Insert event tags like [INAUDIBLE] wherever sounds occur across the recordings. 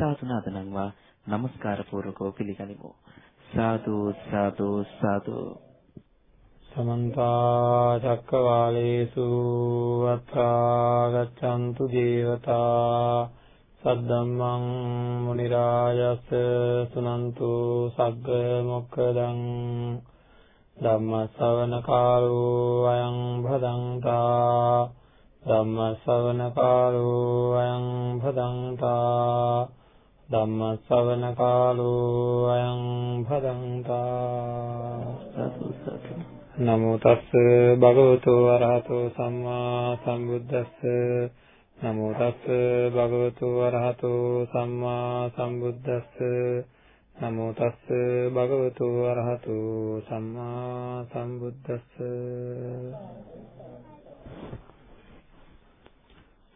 අපි සාතුනාද නම්වා নমස්කාර පූර්වකව පිළිගනිමු. සාදු සාදු සාදු සමන්ත චක්කවාලේසු අත්‍රා ගච්ඡන්තු දේවතා සද්දම්මං මුනි රාජස් සුනන්තු සග්ග මොක්කදං ධම්ම ශ්‍රවණ කාලෝ අයං භදංතා ධම්ම ශ්‍රවණ කාලෝ අයං භදංතා ධම්ම ශ්‍රවණ කාලෝ අයං භදංතා නමෝ තස්ස භගවතු වරහතෝ සම්මා සම්බුද්දස්ස. නමෝ තස්ස භගවතු වරහතෝ සම්මා සම්බුද්දස්ස. නමෝ තස්ස භගවතු වරහතෝ සම්මා සම්බුද්දස්ස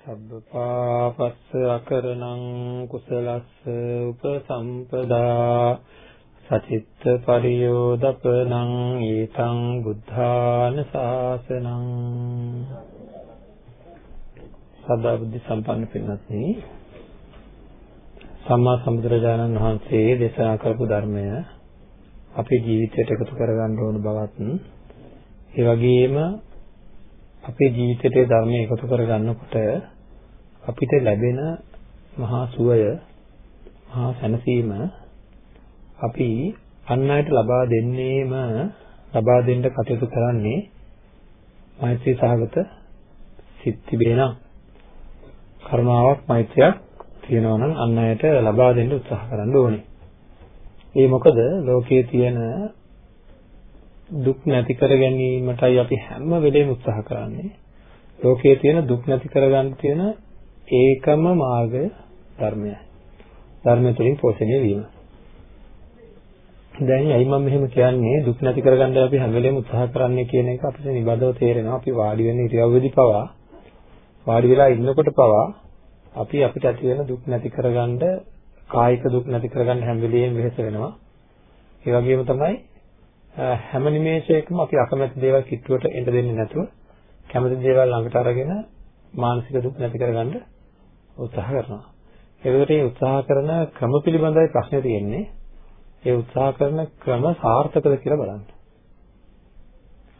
සබ්බපාපස්ස අකරණං කුසලස්ස උපසම්පදා සචිත්ත පරියෝදපනං ඊතං බුද්ධාන ශාසනං සදා බුද්ධ සම්පන්න පින්වත්නි සම්මා සම්බුදුරජාණන් වහන්සේ දේශනා කරපු ධර්මය අපේ ජීවිතයට එකතු කරගන්න ඕන බවත් ඒ වගේම අපේ ජීවිතයට ධර්මය එකතු කරගන්නකොට අපිට ලැබෙන මහා සුවය මහා සැනසීම අපි අන් අයට ලබා දෙන්නේම ලබා දෙන්න කටයුතු කරන්නේ මෛත්‍රී සහගත සිත් තිබේනම් කරුණාවක් මෛත්‍රියක් තියෙනවා නම් අන් අයට ලබා දෙන්න උත්සාහ කරන්න ඕනේ. ඒ මොකද ලෝකයේ තියෙන දුක් නැති කර ගැනීමටයි අපි හැම වෙලේම උත්සාහ කරන්නේ. ලෝකයේ තියෙන දුක් නැති කරගන්න තියෙන ඒකම මාර්ගය ධර්මයයි. ධර්මය තුළින් පෝෂණය වීම. දැන් ඇයි මම මෙහෙම කියන්නේ දුක් නැති කරගන්න අපි හැම වෙලේම උත්සාහ කරන්නේ කියන එක අපිට නිබඳව තේරෙනවා. අපි වාඩි වෙන ඉරියව්වේදී පවා වාඩි වෙලා ඉන්නකොට පවා අපි අපිට ඇති වෙන දුක් නැති කරගන්න කායික දුක් නැති කරගන්න හැම වෙලෙම වෙහෙස වෙනවා. ඒ වගේම තමයි හැම නිමේෂයකම අපි අකමැති දේවල් කිට්ටුවට එන්න දෙන්නේ නැතුව කැමති දේවල් ළඟට අරගෙන මානසික දුක් නැති කරගන්න උත්සාහ කරනවා. ඒකට මේ උත්සාහ කරන ක්‍රම පිළිබඳවයි ප්‍රශ්නේ තියෙන්නේ. ඒ උත්සාහ කරන ක්‍රම සාර්ථකද කියලා බලන්න.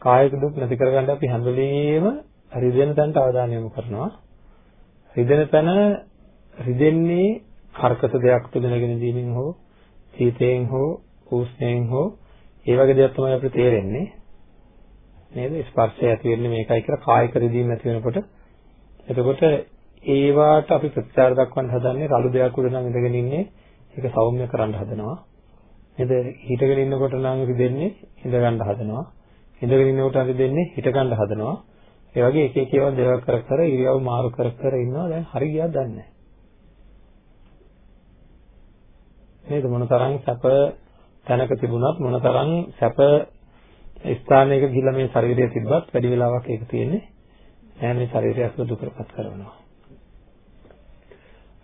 කායික දුක් නැති කරගන්න අපි හැම වෙලෙම රිදෙන තැනට අවධානය යොමු කරනවා. රිදෙන තැන රිදෙන්නේ කර්කස දෙයක් තුනගෙන දීමින් හෝ සීතයෙන් හෝ උෂ්ණයෙන් හෝ ඒ වගේ දේවල් තමයි අපිට තේරෙන්නේ. නේද? ස්පර්ශය ඇති වෙන්නේ මේකයි කියලා කායික රිදීම ඇති වෙනකොට එතකොට ඒවාට අපි ප්‍රතිචාර දක්වන්න හදන්නේ රළු දෙයක් උඩ නම් ඉඳගෙන ඉන්නේ ඒක සෞම්‍ය කරන්න හදනවා. නේද? හිටගෙන ඉන්නකොට නම් රිදෙන්නේ ඉඳ ගන්න හදනවා. ඉඳගෙන ඉන්නකොට රිදෙන්නේ හිට ගන්න හදනවා. ඒ වගේ එක එක ඒවා දේවල් කර කර ඉරියව් මාරු කර කර ඉන්නවා දැන් හරි ගියාද දන්නේ නැහැ. නේද මොන තරම් සැප තැනක තිබුණත් මොන තරම් සැප ස්ථානයක ගිහිල්ලා මේ ශරීරය තිබ්බත් වැඩි වෙලාවක් ඒක තියෙන්නේ නැහැ මේ ශරීරය අසුර දුකටපත් කරනවා.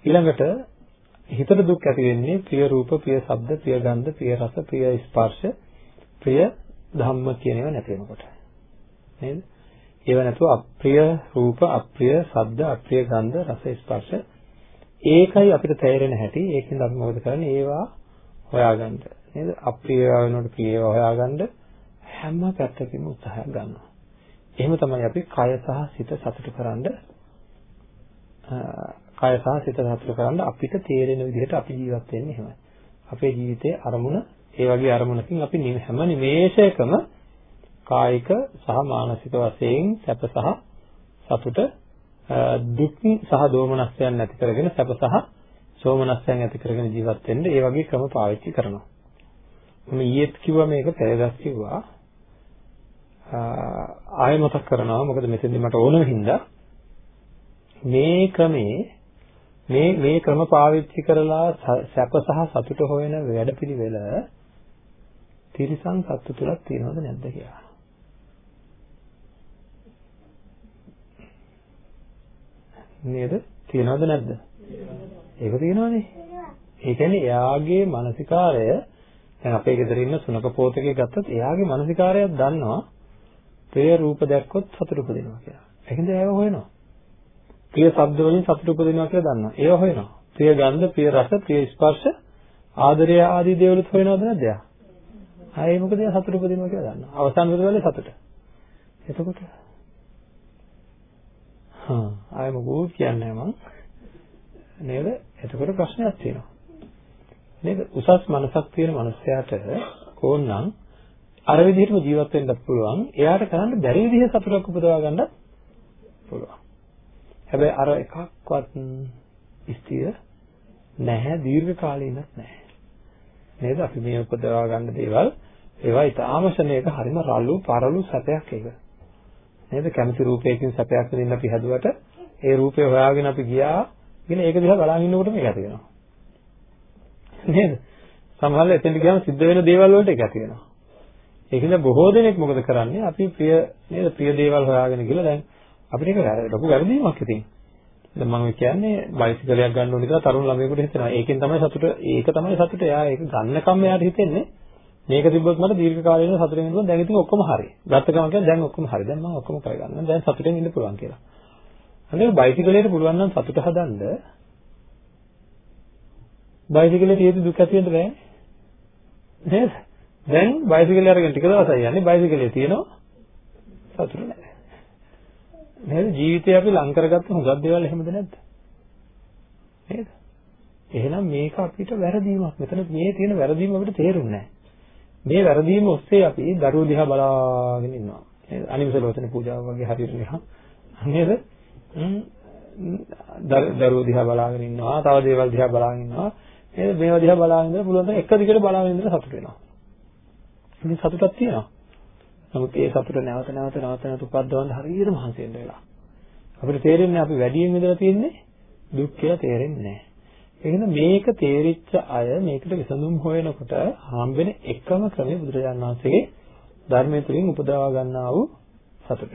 ඊළඟට හිතට දුක් ඇති වෙන්නේ ප්‍රිය රූප, ප්‍රිය ශබ්ද, ප්‍රිය ගන්ධ, ප්‍රිය රස, ප්‍රිය ස්පර්ශ, ප්‍රිය ධම්ම කියන ඒවා නැති වෙනකොට. නේද? ඒව නැතුව අප්‍රිය රූප, අප්‍රිය ශබ්ද, අප්‍රිය ගන්ධ, රස, ස්පර්ශ ඒකයි අපිට තේරෙන හැටි. ඒකෙන් අපි මොකද කරන්නේ? ඒවා හොයාගන්න. නේද? අප්‍රිය වෙනකොට ප්‍රිය ඒවා හොයාගන්න හැම පැත්තකින්ම උත්සාහයක් ගන්නවා. එහෙම තමයි අපි කය සහ සිත සතුටු කරන්න කය සහ සිත සතුටු කරන්න අපිට තේරෙන විදිහට අපි ජීවත් වෙන්නේ එහෙමයි. අපේ ජීවිතයේ අරමුණ ඒ වගේ අරමුණකින් අපි හැම නිමේෂයකම කායික සහ මානසික වශයෙන් සැප සහ සතුට දුක් සහ දෝමනස්යන් නැති කරගෙන සැප සහ සෝමනස්යන් ඇති කරගෙන ජීවත් වෙන්න ඒ වගේ ක්‍රම පාවිච්චි කරනවා. මම ඊයේත් කිව්වා මේක පෙරදස් කිව්වා. ආයෙ මතක් කරනවා මොකද මෙතෙන්දි මට ඕන හින්දා මේ ක්‍රමේ මේ මේ ක්‍රම පාවිච්චි කරලා සැප සහ සතුට හොයන වැඩපිළිවෙල තිරිසන් සත්තු තුලක් තියෙනවද නැද්ද කියලා. නේද? තියනවද නැද්ද? ඒක තියෙනවනේ. ඒ කියන්නේ එයාගේ මානසිකාරය දැන් අපේ ගෙදර ඉන්න සුනක පෝතකේ ගත්තත් එයාගේ මානසිකාරයක් දන්නවා ප්‍රිය රූප දැක්කොත් සතුට උපදිනවා කියලා. ඒකෙන්ද ඒව හොයනවා. ප්‍රිය ශබ්ද වලින් සතුට උපදිනවා කියලා දන්නවා. ඒව හොයනවා. ප්‍රිය ගන්ධ, ප්‍රිය රස, ප්‍රිය ස්පර්ශ, ආදරය ආදී දේවලුත් හොයනවද නැද්ද එයා? ආයේ මොකද එයා සතුට උපදිනවා කියලා දන්නවා. අවසාන වෙලාවේ සතුට. එතකොට හා ආයේ මොකෝ කියන්නේ මම නේද? එතකොට ප්‍රශ්නයක් තියෙනවා. නේද? උසස් මනසක් තියෙන මනුස්සයාට ඕනනම් අර විදිහටම ජීවත් වෙන්නත් පුළුවන්. එයාට කරන්න බැරි විදිහ සතුටක් උපදවා ගන්නත් පුළුවන්. හැබැයි අර එකක්වත් ස්ථිර නැහැ දීර්ඝ කාලීනක් නැහැ. නේද? අපි මේ උපදවා ගන්න දේවල් ඒවා ඊටාම ශනේක හරිම රළු පරළු සැපයක් ඒක. නේද? කැමති රූපයකින් සැපයක් විඳින්න අපි හැදුවට ඒ රූපය හොයාගෙන අපි ගියා කියන ඒක දිහා බලන් ඉන්නකොට මේක ඇති වෙනවා. නේද? සමහරවිට එතෙන්ට ගියාම සිද්ධ වෙන දේවල් වලට ඒක ඇති වෙනවා. ඒකද බොහෝ දෙනෙක් මොකද කරන්නේ? අපි ප්‍රිය නේද? ප්‍රිය දේවල් හොයාගෙන ගිහලා දැන් අපිට ඒක ලොකු වැරදීමක් ඉතින්. දැන් මම කියන්නේ බයිසිකලයක් ගන්න ඕනේ කියලා තරුණ ළමයෙකුට හිතෙනවා. ඒකෙන් තමයි සතුට ඒක තමයි සතුට. එයා ඒක ගන්නකම් එයාට හිතෙන්නේ මේක තිබ්බොත් මට දීර්ඝ කාලීනව සතුටින් ඉන්න පුළුවන්. දැන් ඉතින් ඔක්කොම හරි. ගත්ත ගමන් කියන්නේ දැන් ඔක්කොම හරි. දැන් මම ඔක්කොම කරගන්නවා. දැන් සතුටින් ඉන්න පුළුවන් කියලා. හරිද? බයිසිකලයට පුළුවන් නම් සතුට හදන්න බයිසිකලේ තියෙදි දුක් ඇති වෙන්න බෑ. නේද? දැන් බයිසිකලේ අරගෙන ටික දවසක් යන්නේ බයිසිකලේ තියෙනවා සතුට නැහැ. නේද? ජීවිතේ අපි ලං කරගත්ත හුඟක් දේවල් එහෙමද නැද්ද? නේද? එහෙනම් මේක අපිට වැරදීමක්. මෙතන මේ තියෙන වැරදීම අපිට තේරුන්නේ නැහැ. මේ වැරදීම ඔස්සේ අපි දරුවෝ දිහා බලාගෙන ඉන්නවා. නේද? අනිමිස ලෝචන පූජාව වගේ හරියට නිකන් නේද? දරුවෝ දිහා බලාගෙන ඉන්නවා. තව දේවල් දිහා බලාගෙන ඉන්නවා. නේද? මේවා දිහා බලාගෙන ඉඳලා පුළුවන් තරම් එක දිගට බලාගෙන ඉඳලා සතුට වෙනවා. ඉතින් සතුටක් තියෙනවා. නමුත් ඒ සතුට නැවත නැවත නැවත නැවත උපද්දවන්න හරියට මහන්සි වෙන්න වෙලා. අපිට තේරෙන්නේ අපි වැඩියෙන් ඉඳලා තියෙන්නේ දුක් කියලා තේරෙන්නේ නැහැ. ඒකද මේක තේරිච්ච අය මේකට විසඳුම් හොයනකොට හම්බෙන එකම ක්‍රමය බුදුරජාණන් වහන්සේගේ ධර්මයේ තුලින් උපදවා ගන්නා වූ සතුට.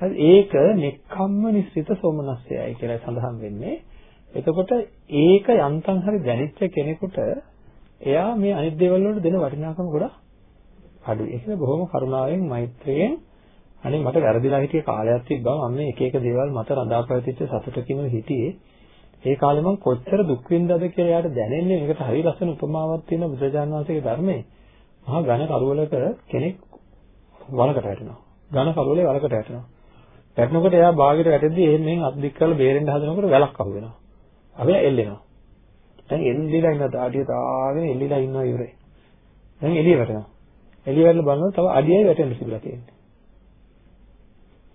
හරි ඒක නෙක්ඛම්ම නිස්සිත සෝමනස්සයයි කියලා සඳහන් වෙන්නේ. එතකොට ඒක යන්තම් හරි දැනෙච්ච කෙනෙකුට එයා මේ අනිත් දේවල් වලට දෙන වටිනාකම ගොඩක් අඩුයි. ඒක බොහොම කරුණාවෙන් මෛත්‍රියෙන් අනේ මට වැරදිලා හිටිය කාලයක් තිබ්බා මම මේ එක එක දේවල් මත රඳා පැවතිච්ච සතුටකින් හිටියේ. ඒ කාලේ මම කොච්චර දුක් විඳද කියලා යාට දැනෙන්නේ මේකට හරි ලස්සන උපමාවක් තියෙන බුදුරජාණන් වහන්සේගේ ධර්මයේ. මහා ඝන කරුවලක කෙනෙක් වලකට වැටෙනවා. ඝන කරුවලේ වලකට වැටෙනවා. වැටෙනකොට එයා බාගෙට වැටෙද්දි එහෙන් මෙහෙන් අත් දික් කරලා බේරෙන්න හදනකොට වැලක් අහු වෙනවා. අපි එල්ලෙනවා. දැන් එල්ලිලා ඉන්න දාඩිය තාගෙන එල්ලිලා ඉන්නවා ඉවරයි. දැන් එළිය වැටෙනවා. එළිය වැටලා බලනවා තව අඩියයි වැටෙන්න තිබිලා තියෙන්නේ.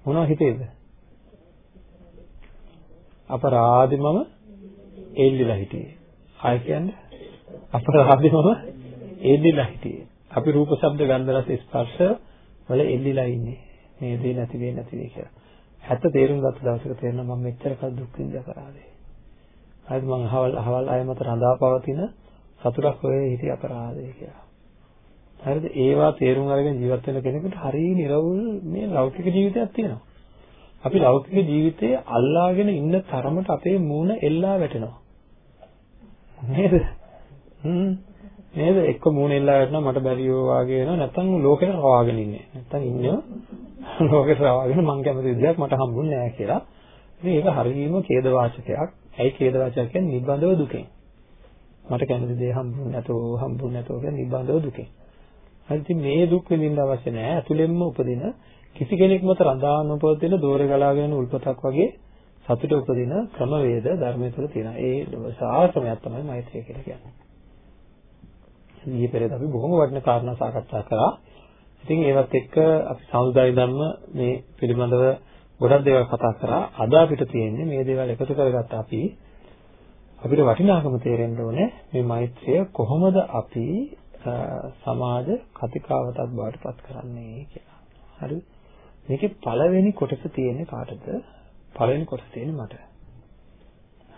මොනවද හිතේද? අපරාධි මම එල්ලිලා හිටියේ. ආය කියන්නේ අපරාධි මම එල්ලිලා හිටියේ. අපි රූප ශබ්ද ගන්ධ රස ස්පර්ශ වල එල්ලිලා ඉන්නේ. මේ දේ නැති වෙන්නේ නැති වෙයි කියලා. හැත තේරුම් ගත්ත දවසක තේරෙනවා මම මෙච්චර කල් දුක් විඳ අපරාධේ. හරිද මං අහවල් අහවල් අය මත රඳාපවතින සතුටක් හොයේ හිටි අපරාධය කියලා. හරිද? ඒවා තේරුම් අරගෙන ජීවත් වෙන කෙනෙකුට හරිය නිර්වුල් මේ ලෞකික ජීවිතයක් තියෙනවා. අපි ලෞකික ජීවිතයේ අල්ලාගෙන ඉන්න තරමට අපේ මූණ එල්ලා වැටෙනවා. නේද? හ්ම් නේද? එක්ක මූණ එල්ලා වැටෙනවා මට බැරියෝ වාගේ වෙනවා නැත්නම් ලෝකෙට රවාගෙන ඉන්නේ. නැත්නම් ඉන්නේ ලෝකෙට රවාගෙන මං කැමති විදියක් මට හම්බුන්නේ නැහැ කියලා. ඉතින් ඒක හරියම ඛේද වාචකයක්. ඇයි ඛේද වාචකයක් කියන්නේ නිබ්බන්දව දුකෙන්. මට කැමති දේ හම්බුනේ නැතෝ හම්බුනේ නැතෝ කියන්නේ නිබ්බන්දව දුකෙන්. හරි ඉතින් මේ දුක් විඳින්න අවශ්‍ය නැහැ. ඇතුළෙන්ම උපදින කිසි කෙනෙක් මත රඳා නොපවතින දෝරේ ගලාගෙන උල්පතක් වගේ සතුට උපදින ක්‍රමවේද ධර්මයේ තුල තියෙනවා. ඒ සාර්ථකමක් තමයි මෛත්‍රිය කියලා කියන්නේ. ඊයේ පෙරේද අපි බොහොම වටින කාරණා සාකච්ඡා කළා. ඉතින් ඒවත් එක්ක අපි සමුදාය ධර්ම මේ පිළිබඳව ගොඩක් දේවල් කතා කරා. අද අපිට තියෙන්නේ මේ දේවල් එකතු කරගත්ත අපි අපිට වටිනාකම තේරෙන්න ඕනේ මේ මෛත්‍රිය කොහොමද අපි සමාජ කතිකාවතක් බවට පත් කරන්නේ කියලා. හරි. මේකේ පළවෙනි කොටස තියෙන්නේ කාටද? පළවෙනි කොටස තියෙන්නේ මට.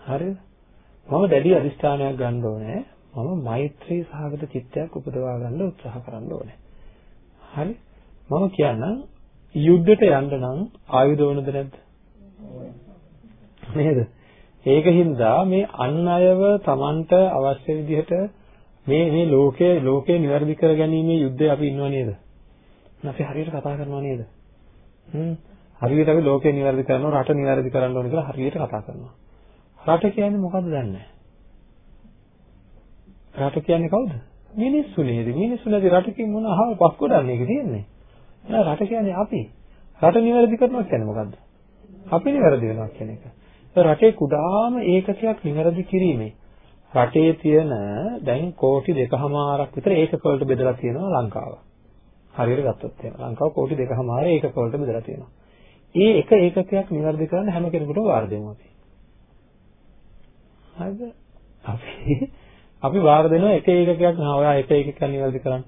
හරිද? මම දැඩි අදිස්ථානයක් ගන්න ඕනේ. මම මෛත්‍රී සහගත චිත්තයක් උපදවා ගන්න උත්සාහ කරන්න ඕනේ. හරි? මම කියන්නම් යුද්ධයට යන්න නම් ආයුධ ඕනද නැද්ද? නේද? ඒකින්ද මේ අන් අයව Tamanට අවශ්‍ය විදිහට මේ මේ ලෝකයේ ලෝකේ નિවර්දි කරගැනීමේ යුද්ධය අපි ඉන්නව නේද? අපි හරියට කතා කරනව නේද? හ්ම් හරියට අපි ලෝකේ નિවර්දි කරනවා රට નિවර්දි කරන්න ඕනේ කියලා හරියට කතා කරනවා. රට කියන්නේ මොකද්ද දන්නේ රට කියන්නේ කවුද? මිනිස්සු නේද? මිනිස්සු නැති රටකින් මොන අහවල් පස්කොඩන්නේ ඒක තියෙන්නේ. නෑ රට කියන්නේ අපි. රට નિවර්දි කරනවා කියන්නේ මොකද්ද? අපි નિවර්දි වෙනවා කියන එක. රටේ කුඩාම ඒකකයක් નિවර්දි කිරීමේ රටේ තියෙන දැන් කෝටි දෙකමාරක් විතර ඒකක වලට බෙදලා තියෙනවා ලංකාව. හරියට ගත්තොත් එහෙම. ලංකාව කෝටි දෙකමාර ඒකක වලට බෙදලා තියෙනවා. ඒ එක ඒකකයක් නිවැරදි කරන්න හැම කෙනෙකුටම වාර දෙමු අපි. හරිද? අපි [LAUGHS] අපි වාර දෙනවා එක ඒකකයක් නා ඔයා එක ඒකකයක් නිවැරදි කරන්න.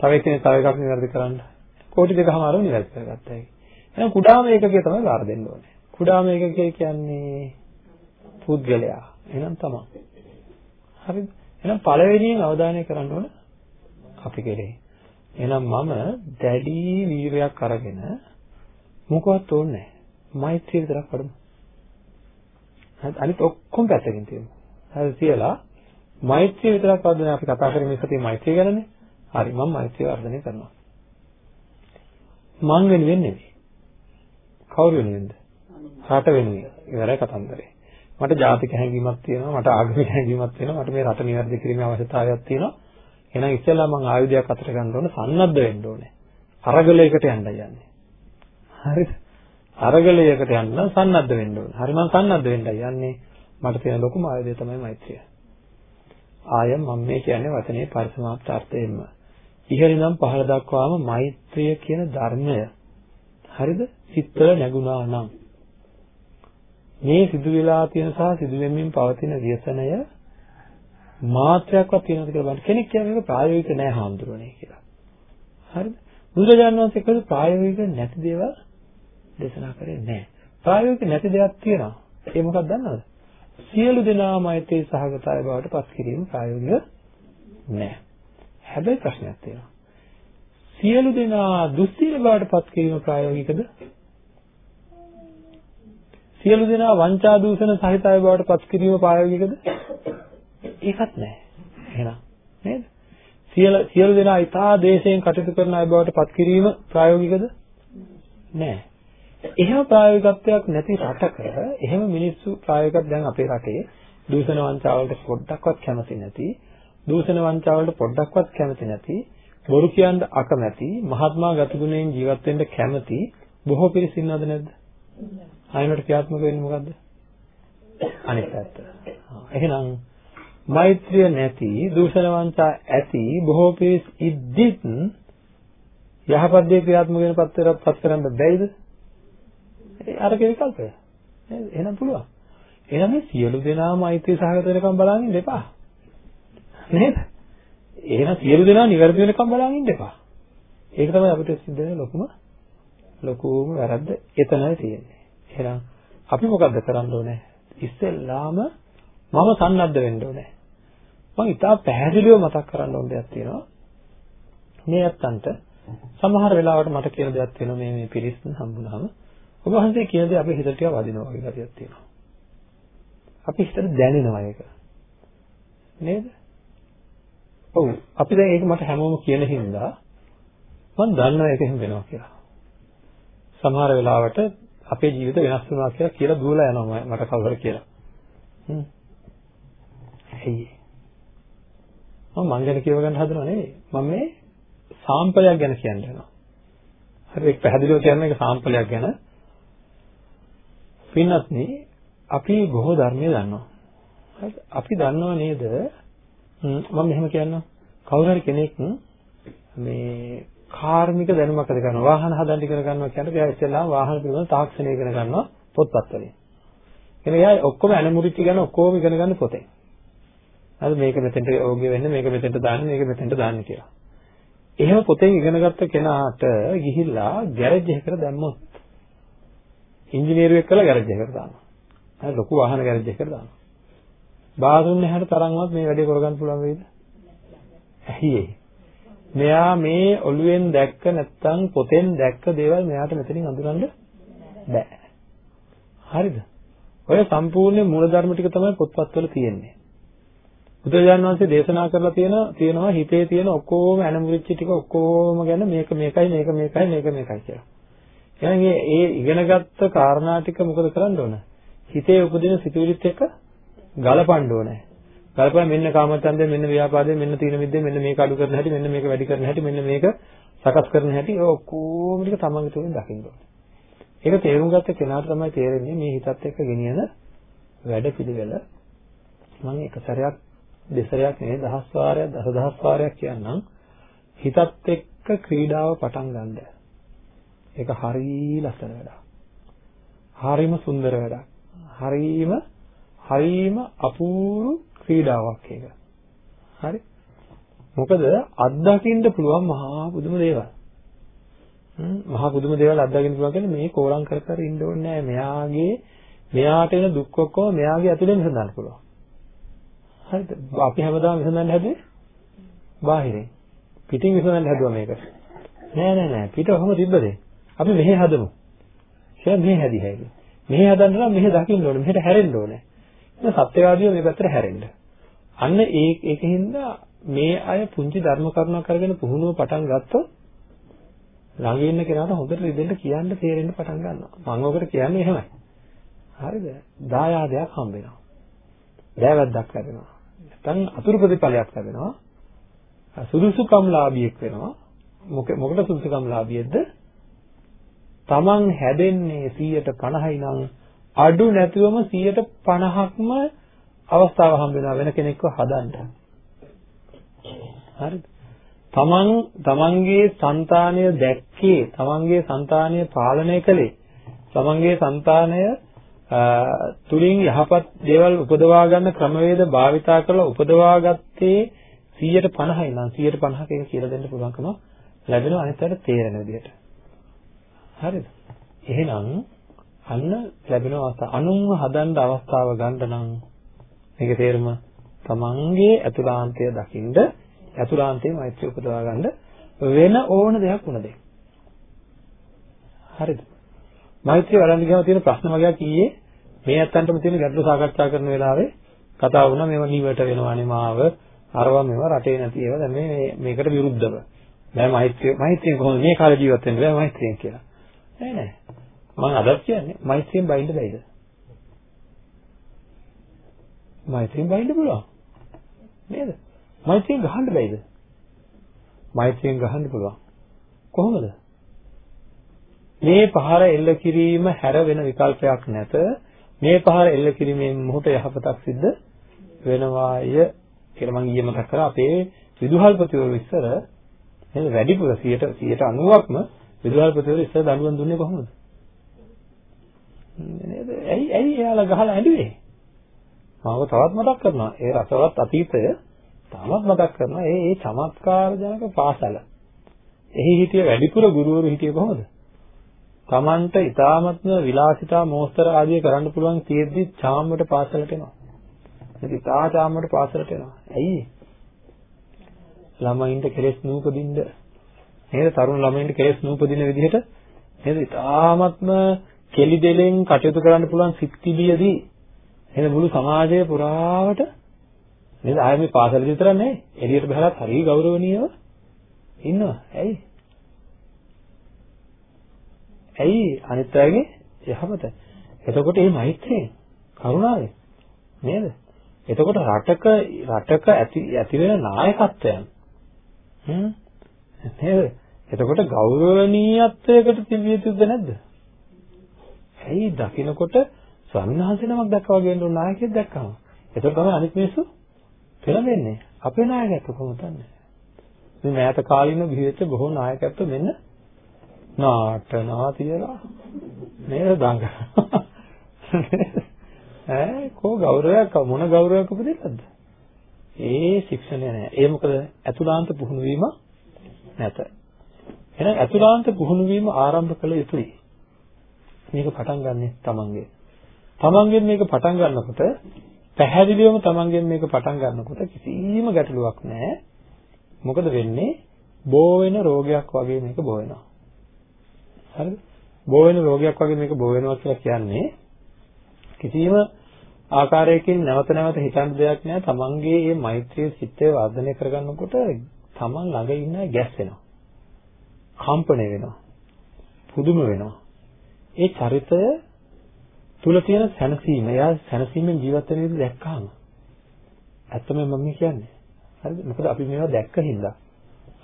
තව එක්කෙනෙක් තව එකක් නිවැරදි කරන්න. කෝටි දෙකමාරව නිවැරදි කරගත්තා ඒක. එහෙනම් කුඩාම ඒකකය තමයි වාර දෙන්න ඕනේ. කුඩාම ඒකකය කියන්නේ පුද්ගලයා. එහෙනම් තමයි. හරිද? එහෙනම් පළවෙනියෙන් අවධානය කරන්න ඕන අපි කෙරේ. එහෙනම් මම දැඩි වීරයක් අරගෙන මොකවත් ඕනේ නැහැ. මෛත්‍රිය විතරක් වඩමු. හරි අනිත් ඔක්කොම පැත්තකින් තියමු. හරි කියලා මෛත්‍රිය විතරක් වර්ධනය අපි කතා කරන්නේ මේ සතියේ මෛත්‍රිය ගැනනේ. හරි මම මෛත්‍රිය වර්ධනය කරනවා. මං වෙනුවෙන් නෙවෙයි. කවුරු වෙනුවෙන්ද? රට වෙනුවෙන්. ඉවරයි කතන්දරේ. මට ජාතික හැඟීමක් තියෙනවා, මට ආගමික හැඟීමක් තියෙනවා, මට මේ රට නිවැරදි කිරීමේ අවශ්‍යතාවයක් තියෙනවා. එහෙනම් ඉස්සෙල්ලා මං ආයුධයක් අතට ගන්න ඕන, සන්නද්ධ වෙන්න ඕනේ. අරගලයකට යන්නයි යන්නේ. හරිද? අරගලයකට යන්න සන්නද්ධ වෙන්න ඕනේ. හරි මං සන්නද්ධ වෙන්නයි යන්නේ. මට තියෙන ලොකුම ආයුධය තමයි මෛත්‍රිය. ආයම් මම මේ කියන්නේ වචනේ පරිසමාප්ත අර්ථයෙන්ම. ඉහළින්නම් පහළ දක්වාම මෛත්‍රිය කියන ධර්මය හරිද? සිත්වල නැගුණා නම් මේ සිදු වෙලා තියෙන සහ සිදු වෙමින් පවතින ව්‍යසනය මාත්‍රයක්වත් තියෙනවද කියලා බලන්න. කෙනෙක් කියන්නේ මේක ප්‍රායෝගික නෑ හාමුදුරනේ කියලා. හරිද? බුදුරජාණන් වහන්සේ කළ ප්‍රායෝගික නැති දේවල් දේශනා කරේ නෑ. ප්‍රායෝගික නැති දේවල් තියෙනවා. ඒ මොකක්ද දන්නවද? සියලු දෙනා මෛත්‍රී සහගතය බවට පත් කිරීම ප්‍රායෝගික නෑ. හැබැයි ප්‍රශ්නයක් තියෙනවා. සියලු දෙනා දුස්සීල බවට පත් කිරීම ප්‍රායෝගිකද? සියලු දෙනා වංචා දූෂණ සහිතය බවට පත් කිරීම ප්‍රායෝගිකද? ඒකත් නෑ. එහෙනම් නේද? සියලු සියලු දෙනා ඊටා දේශයෙන් කටයුතු කරන අය බවට පත් කිරීම ප්‍රායෝගිකද? නෑ. එහෙම ප්‍රායෝගිකත්වයක් නැති රටක එහෙම මිනිස්සු ප්‍රායෝගිකව දැන් අපේ රටේ දූෂණ වංචාවලට පොඩ්ඩක්වත් කැමති නැති දූෂණ වංචාවලට පොඩ්ඩක්වත් කැමති නැති බොරු කියන්න අකමැති මහත්මා ගතිගුණයෙන් ජීවත් වෙන්න කැමති බොහෝ පිරිස ඉන්නවද නැද්ද? අයිනට ක්‍රියාත්මක වෙන්නේ මොකද්ද? අනිත් පැත්ත. [COUGHS] එහෙනම් මෛත්‍රිය නැති දූෂණ වංචා ඇති බොහෝ පිරිස් ඉද්දිත් යහපත් දේ ක්‍රියාත්මක වෙන පත්තරක් පත් කරන්න බැයිද? අරක විකල්පය. නේද? එහෙනම් පුළුවන්. එහෙනම් මේ සියලු දෙනා මෛත්‍රී සහගත වෙනකම් බලන් ඉන්න එපා. නේද? එහෙනම් සියලු දෙනා නිවැරදි වෙනකම් බලන් ඉන්න එපා. ඒක තමයි අපිට සිද්ධ වෙන ලොකුම ලොකුම වැරද්ද එතනයි තියෙන්නේ. එහෙනම් අපි මොකද්ද කරන්න ඕනේ? ඉස්සෙල්ලාම මම සන්නද්ධ වෙන්න ඕනේ. මම ඉතා පැහැදිලිව මතක් කරන්න ඕන දෙයක් තියෙනවා. මේ අත්තන්ට සමහර වෙලාවට මට කියන දෙයක් තියෙනවා මේ මේ පිරිස් හම්බුනහම ඔබ වහන්සේ කියන දේ අපේ හිතට ටිකක් වදිනවා වගේ ගතියක් තියෙනවා. අපි හිතට දැනෙනවා ඒක. නේද? ඔව් අපි දැන් ඒක මට හැමෝම කියන හින්දා මම දන්නවා ඒක එහෙම වෙනවා කියලා. සමහර වෙලාවට අපේ ජීවිත වෙනස් වුණා කියලා කියලා දුවලා යනවා මට කවුරු කියලා. හ්ම්. ඇයි? මම මං ගැන කියව ගන්න හදනව නෙවෙයි. මම මේ සාම්පලයක් ගැන කියන්න යනවා. හරි ඒක පැහැදිලිව කියන්නේ ඒක සාම්පලයක් ගැන. පින්වත්නි අපි බොහෝ ධර්මයේ දන්නවා. හරිද? අපි දන්නව නේද? මම මෙහෙම කියන්නම්. කවුරු හරි කෙනෙක් මේ කාර්මික දැනුමක් ඇති කරනවා. වාහන හදන්න ඉගෙන ගන්නවා කියන්නේ එයා ඉස්සෙල්ලාම වාහන පිළිබඳ තාක්ෂණය ඉගෙන ගන්නවා පොත්පත් වලින්. එනේ එයා ඔක්කොම ඇනමුරිච්චි ගැන ඔක්කොම ඉගෙන ගන්න පොතෙන්. හරි මේක මෙතෙන්ට ඕගේ වෙන්නේ මේක මෙතෙන්ට දාන්න මේක මෙතෙන්ට දාන්න කියලා. එහෙම පොතෙන් ඉගෙන ගත්ත කෙනාට ගිහිල්ලා ගෑරේජ් එකකට දැම්මොත් ඉංජිනේරුවෙක් කළා ගෑරේජ් එකකට දානවා. හරි ලොකු වාහන ගෑරේජ් එකකට දානවා. බාදුන් එහාට තරම්වත් මේ වැඩේ කරගන්න පුළුවන් වෙයිද? ඇයි ඒ? මෙයා මේ ඔළුවෙන් දැක්ක නැත්නම් පොතෙන් දැක්ක දේවල් මෙයාට මෙතනින් අඳුරන්න බෑ. හරිද? ඔය සම්පූර්ණ මූලධර්ම ටික තමයි පොත්පත්වල තියෙන්නේ. බුදුරජාණන් වහන්සේ දේශනා කරලා තියෙන තියෙනවා හිතේ තියෙන ඔක්කොම ඇනමුරිච්ච ටික ඔක්කොම ගැන මේක මේකයි මේක මේකයි මේක මේකයි කියලා. එහෙනම් ඒ ඉගෙනගත්ත කාරණා ටික මොකද කරන්න ඕන? හිතේ උපදින සිතුවිලිත් එක්ක ගලපන්න ඕනේ. ගලපලා මෙන්න කාමචන්දය මෙන්න ව්‍යාපාදය මෙන්න තීන මිද්දේ මෙන්න මේක අඩු කරන හැටි මෙන්න මේක වැඩි කරන හැටි මෙන්න මේක සකස් කරන හැටි ඔය ඔක්කොම ටික තමන්ගේ තුලින් දකින්න ඕනේ. ඒක තේරුම් ගත්ත කෙනාට තමයි තේරෙන්නේ මේ හිතත් එක්ක ගෙනියන වැඩ පිළිවෙල. මම එක සැරයක් දෙසරයක් නෙවෙයි දහස් වාරයක් දසදහස් වාරයක් කියන්නම්. හිතත් එක්ක ක්‍රීඩාව පටන් ගන්නද ඒක හරිය ලස්සන වැඩක්. හරිම සුන්දර වැඩක්. හරිම හරිම අපූර්ව ක්‍රීඩාවක් ඒක හරි මොකද අත්දකින්න පුළුවන් මහා පුදුම දේවල් මහා පුදුම දේවල් අත්දකින්න පුළුවන් කියන්නේ මේ කෝලම් කර කර ඉන්න ඕනේ නෑ මෙයාගේ මෙයාට එන දුක් ඔක්කොම මෙයාගේ ඇතුලෙන් විසඳන්න පුළුවන් හරිද? අපි හැමදාම විසඳන්න හැදුවේ බාහිරින්. පිටින් විසඳන්න හැදුවා මේක. නෑ නෑ නෑ පිට ඔහොම තිබ්බද? අපි මෙහෙ හදමු. කියලා මෙහෙ හැදි හැකි. මෙහෙ හදන්න නම් මෙහෙ දකින්න ඕනේ. මෙහෙට හැරෙන්න ඕනේ. ඉතින් සත්‍යවාදීව මේ පැත්තට හැරෙන්න. අන්න ඒ ඒකින්ද මේ අය පුංචි ධර්ම කරුණක් අරගෙන පුහුණුව පටන් ගත්තොත් ළඟ ඉන්න කෙනාට හොඳට රිදෙන්න කියන්න තේරෙන්න පටන් ගන්නවා. මම ඔකට කියන්නේ එහෙමයි. හරිද? දායාදයක් හම්බ වෙනවා. දෑවැද්දක් ලැබෙනවා. නැත්නම් අතුරු ප්‍රතිඵලයක් ලැබෙනවා. සුදුසුකම්ලාභියෙක් වෙනවා. මොකද සුදුසුකම්ලාභියෙක්ද? Taman හැදෙන්නේ 150යි නම් අඩු නැතුවම 150ක්ම අවස්ථාව හම්බ වෙනවා වෙන කෙනෙක්ව හදන්න. හරිද? තමන් තමන්ගේ సంతානය දැක්කේ තමන්ගේ సంతානය පාලනය කළේ තමන්ගේ సంతානය තුලින් යහපත් දේවල් උපදවා ගන්න ක්‍රමවේද භාවිතා කරලා උපදවා ගත්තේ 150යි නම් 150ක ඒක කියලා දෙන්න පුළුවන්කම ලැබෙනවා අනිත් පැයට තේරෙන විදිහට. හරිද? එහෙනම් අන්න ලැබෙන අවස්ථාව අනුන්ව හදන්න අවස්ථාව ගන්න නම් මේක තේරුම තමන්ගේ අතුලාන්තය දකින්ද අතුලාන්තයේ මෛත්‍රිය උපදවා ගන්න වෙන ඕන දෙයක් වුණ දෙයක්. හරිද? මෛත්‍රිය වඩන්න ගියාම තියෙන ප්‍රශ්න වගේක් ඊයේ මේ ඇත්තන්ටම තියෙන ගැටලු සාකච්ඡා කරන වෙලාවේ කතා වුණා මේව නිවට වෙනවානේ මාව. අරවා මේව රටේ නැති ඒවා. දැන් මේ මේකට විරුද්ධව. බෑ මෛත්‍රිය මෛත්‍රියෙන් කොහොමද? මේ කාලේ ජීවත් වෙන්න බෑ මෛත්‍රියෙන් කියලා. නෑ නෑ. මම අදත් කියන්නේ මෛත්‍රියෙන් බයින්න බැයිද? මෛත්‍රියෙන් බයින්න පුළුවන්. නේද? මෛත්‍රියෙන් ගහන්න බැයිද? මෛත්‍රියෙන් ගහන්න පුළුවන්. කොහොමද? මේ පහර එල්ල කිරීම හැර වෙන විකල්පයක් නැත. මේ පහර එල්ල කිරීමෙන් මොහොත යහපතක් සිද්ධ වෙනවාය කියලා මම ඊයේ මතක් කරා. අපේ විදුහල්පතිවරු ඉස්සර නේද? වැඩිපුර 100ට 90ක්ම විදුහල්පතිවරු ඉස්සර දඬුවම් දුන්නේ කොහොමද? නේද ඇයි ඇයි එයාලා ගහලා ඇඬුවේ මම තවත් මතක් කරනවා ඒ රසවත් අතීතය තාමත් මතක් කරනවා ඒ ඒ චමත්කාර ජනක පාසල එහි හිටිය වැඩිපුර ගුරුවරු හිටියේ කොහොමද Tamanට ඊ타මත්ම විලාසිතා මෝස්තර ආදිය කරන්න පුළුවන් තියෙද්දි චාම්මට පාසලට එනවා. ඒක ඊටා චාම්මට පාසලට එනවා. ඇයි? ළමයින්ට කෙලෙස් නූපදින්න නේද? තරුණ ළමයින්ට කෙලෙස් නූපදින විදිහට නේද? ඊ타මත්ම කෙලි දෙලෙන් කටයුතු කරන්න පුළුවන් සිත්තිබියදී නේද මුළු සමාජය පුරාවට නේද ආයේ මේ පාසල විතරක් නෙවෙයි එළියට බහලත් හරිය ගෞරවණීයව ඉන්නවා. ඇයි? ඇයි අනිත් අයගේ යහපත. එතකොට මේ මෛත්‍රිය කරුණාවේ නේද? එතකොට රටක රටක ඇති ඇති වෙන නායකත්වයන් හ්ම් නේද? එතකොට ගෞරවණීයත්වයකට තිබිය යුතුද නැද්ද? ඇයි දකින්නකොට ස්වාමීන් වහන්සේ නමක් දැක්කා වගේ නෝ නායකයෙක් දැක්කම. එතකොට තමයි අනිත් මිනිස්සු පෙළඹෙන්නේ. අපේ නායකත්ව කොහොමද දන්නේ? මේ මෑත කාලින බිහිවෙච්ච බොහෝ නායකත්ව මෙන්න නාටනවා තියලා නේද දඟ [LAUGHS] ඈ කෝ ගෞරවයක් මොන ගෞරවයක් උපදින්නද ඒ ශික්ෂණය නෑ ඒ මොකද අතුලාන්ත පුහුණු වීම නැත එහෙනම් අතුලාන්ත පුහුණු වීම ආරම්භ කළ යුතුයි මේක පටන් ගන්නෙ තමන්ගේ තමන්ගෙන් මේක පටන් ගන්නකොට පැහැදිලිවම තමන්ගෙන් මේක පටන් ගන්නකොට කිසිම ගැටලුවක් නැහැ මොකද වෙන්නේ බෝ වෙන රෝගයක් වගේ මේක බෝ වෙනවා හරිද? බෝ වෙන රෝගයක් වගේ මේක බෝ වෙනවා කියලා කියන්නේ කිසිම ආකාරයකින් නැවත නැවත හිතන්න දෙයක් නෑ. තමන්ගේ මේ මෛත්‍රී සිත්ය වර්ධනය කරගන්නකොට තමන් ළඟ ඉන්න ගැස්සෙනවා. කම්පණය වෙනවා. පුදුම වෙනවා. ඒ චරිතය තුල තියෙන සැනසීම, එයා සැනසීමෙන් ජීවත් වෙන විදිහ දැක්කහම ඇත්තම මම කියන්නේ. හරිද? මොකද අපි මේවා දැක්ක හින්දා.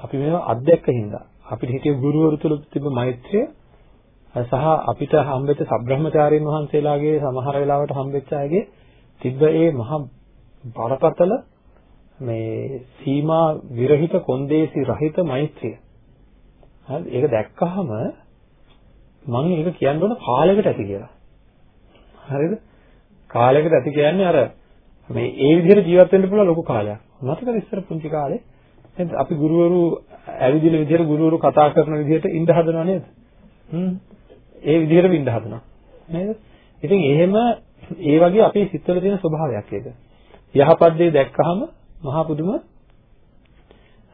අපි මේවා අත්දැක්ක හින්දා. අපිට හිතේ ගුරුවරු තුල තිබ්බ මෛත්‍රිය සහ අපිට හම්බෙච්ච සබ්‍රහ්මචාරීන් වහන්සේලාගේ සමහර වෙලාවට හම්බෙච්ච අයගේ තිබ්බ ඒ මහා බරපතල මේ සීමා විරහිත කොන්දේසි රහිත මෛත්‍රිය. හරි ඒක දැක්කහම මම ඒක කියන්න ඕන කාලයකට ඇති කියලා. හරිද? කාලයකට ඇති කියන්නේ අර මේ ඒ විදිහට ජීවත් වෙන්න පුළුවන් ලොකු කාලයක්. මතකද ඉස්සර පුංචි කාලේ නේද අපි ගුරුවරු ඇවිදින විදිහට ගුරුවරු කතා කරන විදිහට ඉඳ හදනව නේද? හ්ම්. ඒ විදිහටම ඉඳ හදනවා. නේද? ඉතින් එහෙම ඒ වගේ අපේ සිත්වල තියෙන ස්වභාවයක් ඒක. යහපත් දේ දැක්කහම මහා පුදුම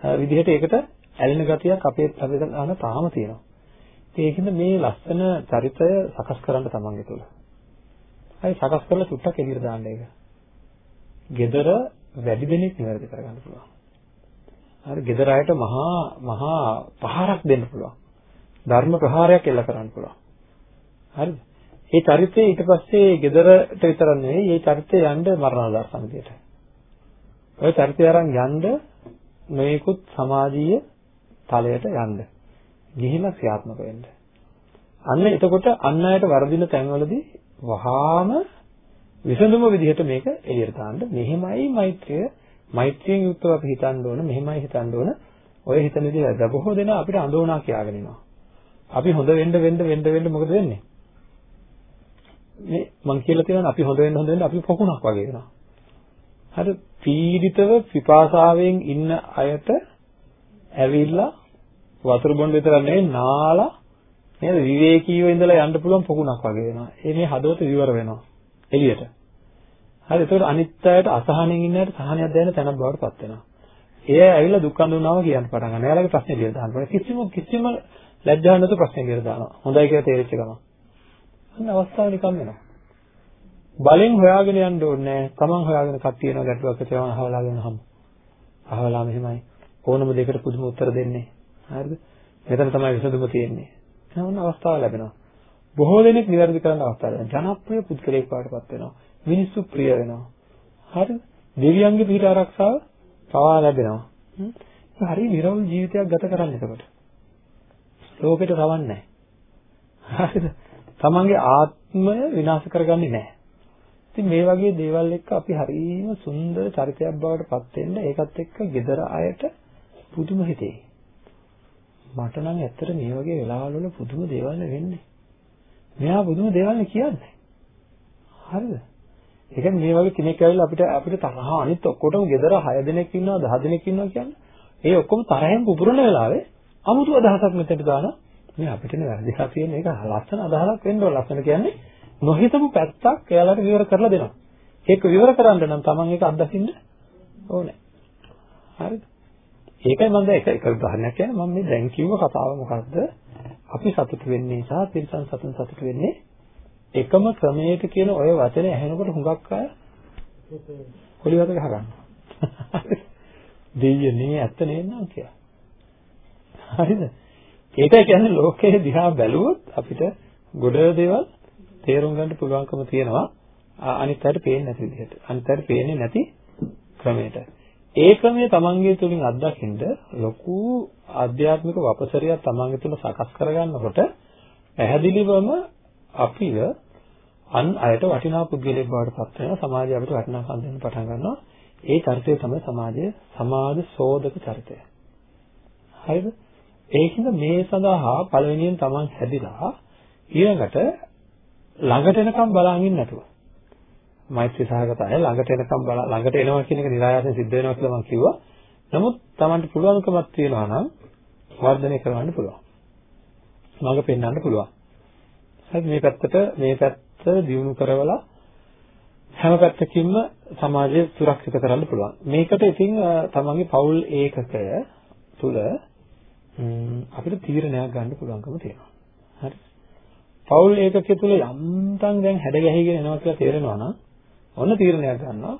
විදිහට ඒකට ඇලෙන ගතියක් අපේ අපේ ගන්න තාම තියෙනවා. ඒකින්ද මේ ලස්සන චරිතය සකස් කරන්න තමන්ගේ තුල. හරි සකස් කරලා චුට්ටක් එළියට දාන්න ඒක. gedara වැඩි දෙනෙක් නිවැරදි කරගන්න පුළුවන්. හරි gedara අයට මහා මහා පහරක් දෙන්න පුළුවන්. ධර්ම ප්‍රහාරයක් එල්ල කරන්න පුළුවන්. හරිද? ඒ චරිතය ඊට පස්සේ ගෙදරට විතර නෙවෙයි මේ චරිතය යන්න මරණාසන්න සමිතියට. ඔය චරිතය අරන් යන්න මේකුත් සමාජීය තලයට යන්න. ගිහිලා ක්‍රියාත්මක වෙන්න. අන්න එතකොට අන් අයට වර්ධින තැන්වලදී වහාම විසඳුම විදිහට මේක එළියට දාන්න. මෙහෙමයි මෛත්‍රිය මෛත්‍රියෙන් යුක්තව අපි හිතන්න ඕන. මෙහෙමයි හිතන්න ඕන. ඔය හිතන විදිහ බොහෝ දෙනා අපිට අඳෝනා කියාගෙන ඉනවා. අපි හොඳ වෙන්න වෙන්න වෙන්න වෙන්න මොකද වෙන්නේ? මේ මං කියලා තියෙනවා අපි හොඳ වෙන්න හොඳ වෙන්න අපි පොකුණක් වගේ වෙනවා. හරි පීඩිතව පිපාසාවෙන් ඉන්න අයට ඇවිල්ලා වතුර බොන්න විතර නෙවෙයි නාලා නේද විවේකීව ඉඳලා යන්න පුළුවන් පොකුණක් වගේ වෙනවා. ඒ මේ හදවත විවර වෙනවා එළියට. හරි ඒතකොට අනිත් අයට අසහනෙන් ඉන්න අයට සහනයක් දැනෙන තැනක් බවට පත් වෙනවා. ඒ ඇවිල්ලා දුක් අඳුනනවා කියන්න පටන් ගන්නවා. එයාලගේ ප්‍රශ්නේ කියලා දාන්න. කිසිම කිසිම ලැජ්ජාවක් නැතුව ප්‍රශ්නේ කියලා දානවා. හොඳයි කියලා තේරෙච්ච ගමන්. අන්න අවස්ථාව නිකම් වෙනවා. බලෙන් හොයාගෙන යන්න ඕනේ තමන් හොයාගෙන කට්ටිය යන ගැටලුවක් තියෙනවා අහවලාගෙන හම්. අහවලා මෙහෙමයි. ඕනම දෙයකට පුදුම උත්තර දෙන්නේ. හරිද? මෙතන තමයි විසඳුම තියෙන්නේ. එහෙනම් අවස්ථාව ලැබෙනවා. බොහෝ දෙනෙක් නිවැරදි කරන්න අවස්ථාව ලැබෙනවා. ජනප්‍රිය පුද්ගලයෙක් වඩපත් වෙනවා. මිනිස්සු ප්‍රිය වෙනවා. හරිද? දෙවියන්ගේ පිට ආරක්ෂාව පවා ලැබෙනවා. හරි නිර්වෘල් ජීවිතයක් ගත කරන්න එතකොට. ලෝකෙට රවන්නේ නැහැ. හරිද? තමන්ගේ ආත්මය විනාශ කරගන්නේ නැහැ. ඉතින් මේ වගේ දේවල් එක්ක අපි හරිම සුන්දර චරිතයක් බවට පත් වෙන්න ඒකත් එක්ක gedara අයට පුදුම හිතේ. මට නම් ඇත්තට මේ වගේ වෙලාවල් වල පුදුම දේවල් වෙන්නේ. මෙයා පුදුම දේවල් කියන්නේ. හරිද? ඒ කියන්නේ මේ වගේ කෙනෙක් ඇවිල්ලා අපිට අපිට තරහ අනිත් ඔක්කොටම gedara 6 දෙනෙක් ඉන්නවා 10 දෙනෙක් ඉන්නවා කියන්නේ. ඒ ඔක්කොම තරහෙන් පුපුරන වෙලාවේ 아무තු අදහසක් මෙතනට දානවා. මේ අපිටනේ වැරදිලා තියෙන එක ලස්සන අදහසක් වෙන්න ඕන. ලස්සන කියන්නේ නොහිතපු පැත්තක් එයාලට විවර කරලා දෙනවා. ඒක විවර කරන්න නම් Taman ඒක අත්දකින්න ඕනේ. හරිද? ඒකයි මම දැන් එක එක උදාහරණයක් කියන්නේ මම මේ දැන් කිව්ව කතාව මොකද්ද? අපි සතුටු වෙන්නේ සහ තිරසන් සතුන් සතුටු වෙන්නේ එකම ක්‍රමයක කියන ඔය වචනේ ඇහෙනකොට හුඟක් අය කොලිවත ගහ ගන්නවා. [LAUGHS] දෙයියනේ ඇත්ත නේනම් කියලා. හරිද? ඒකයි කියන්නේ ලෝකයේ දිහා බැලුවොත් අපිට ගොඩ දේවල් තේරුම් ගන්න පුළුවන්කම තියෙනවා අනිත් අයට පේන්නේ නැති විදිහට. අනිත් අයට පේන්නේ නැති ක්‍රමයට. ඒ ක්‍රමය තමන්ගේ තුලින් අත්දකින්න ලොකු ආධ්‍යාත්මික වපසරියක් තමන්ගේ තුල සකස් කරගන්නකොට පැහැදිලිවම අපිව අන් අයට වටිනා පුද්ගලයෙක් බවට පත් වෙනවා. සමාජය අපිට වටිනාකම් දෙන්න පටන් ගන්නවා. ඒ චරිතය තමයි සමාජයේ සමාජ සෝදක චරිතය. හරිද? ඒකින්ද මේ සඳහා පළවෙනියෙන් තමන් හැදිලා ඊළඟට ළඟට එනකම් බලන් ඉන්න නැතුව මෛත්‍රී සහගත අය ළඟට එනකම් බල ළඟට එනවා කියන එක નિરાයාසයෙන් සිද්ධ වෙනවා කියලා මම කිව්වා. නමුත් Tamanට පුළුවන්කමක් තියෙනවා නම් වර්ධනය කරවන්න පුළුවන්. මඟ පෙන්වන්න පුළුවන්. හරි මේ පැත්තට මේ පැත්ත දියුණු කරවලා හැම පැත්තකින්ම සමාජය සුරක්ෂිත කරන්න පුළුවන්. මේකට ඉතින් තමන්ගේ පෞල් ඒකකය තුල අපිට තීරණයක් ගන්න පුළුවන්කම තියෙනවා. හරි. පෞල් ඒකකයේ තුල යම්තම් දැන් හැඩ ගැහිගෙන එනවා කියලා තේරෙනවා නම් ඔන්න තීරණයක් ගන්නවා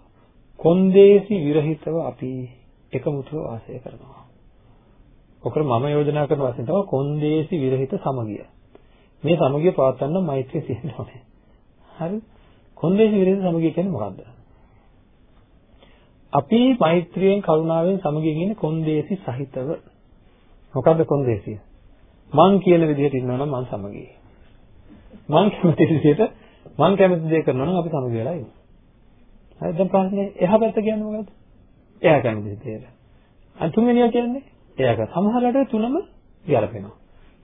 කොන්දේසි විරහිතව අපි එකමුතුව වාසය කරනවා. ඔකට මම යෝජනා කරන වශයෙන් තමයි කොන්දේසි විරහිත සමගිය. මේ සමගිය පවත්වන්න මෛත්‍රිය තියෙන්න ඕනේ. හරි? කොන්දේසි විරහිත සමගිය කියන්නේ මොකද්ද? අපි මෛත්‍රියෙන් කරුණාවෙන් සමගියෙන් ඉන්නේ කොන්දේසි සහිතව. මොකද්ද කොන්දේසිය? මං කියන විදිහට ඉන්නවනම් මං සමගියි. මං කැමති විදිහට මං කැමති දේ කරනවා නම් අපි සමගි වෙලා ඉමු. හරි දැන් ප්‍රශ්නේ එහා පැත්ත කියන්නේ මොකද්ද? එයා කැමති විදිහට. අන් තුන්වෙනියා කියන්නේ එයාක සමහරවිට තුනම ගැලපෙනවා.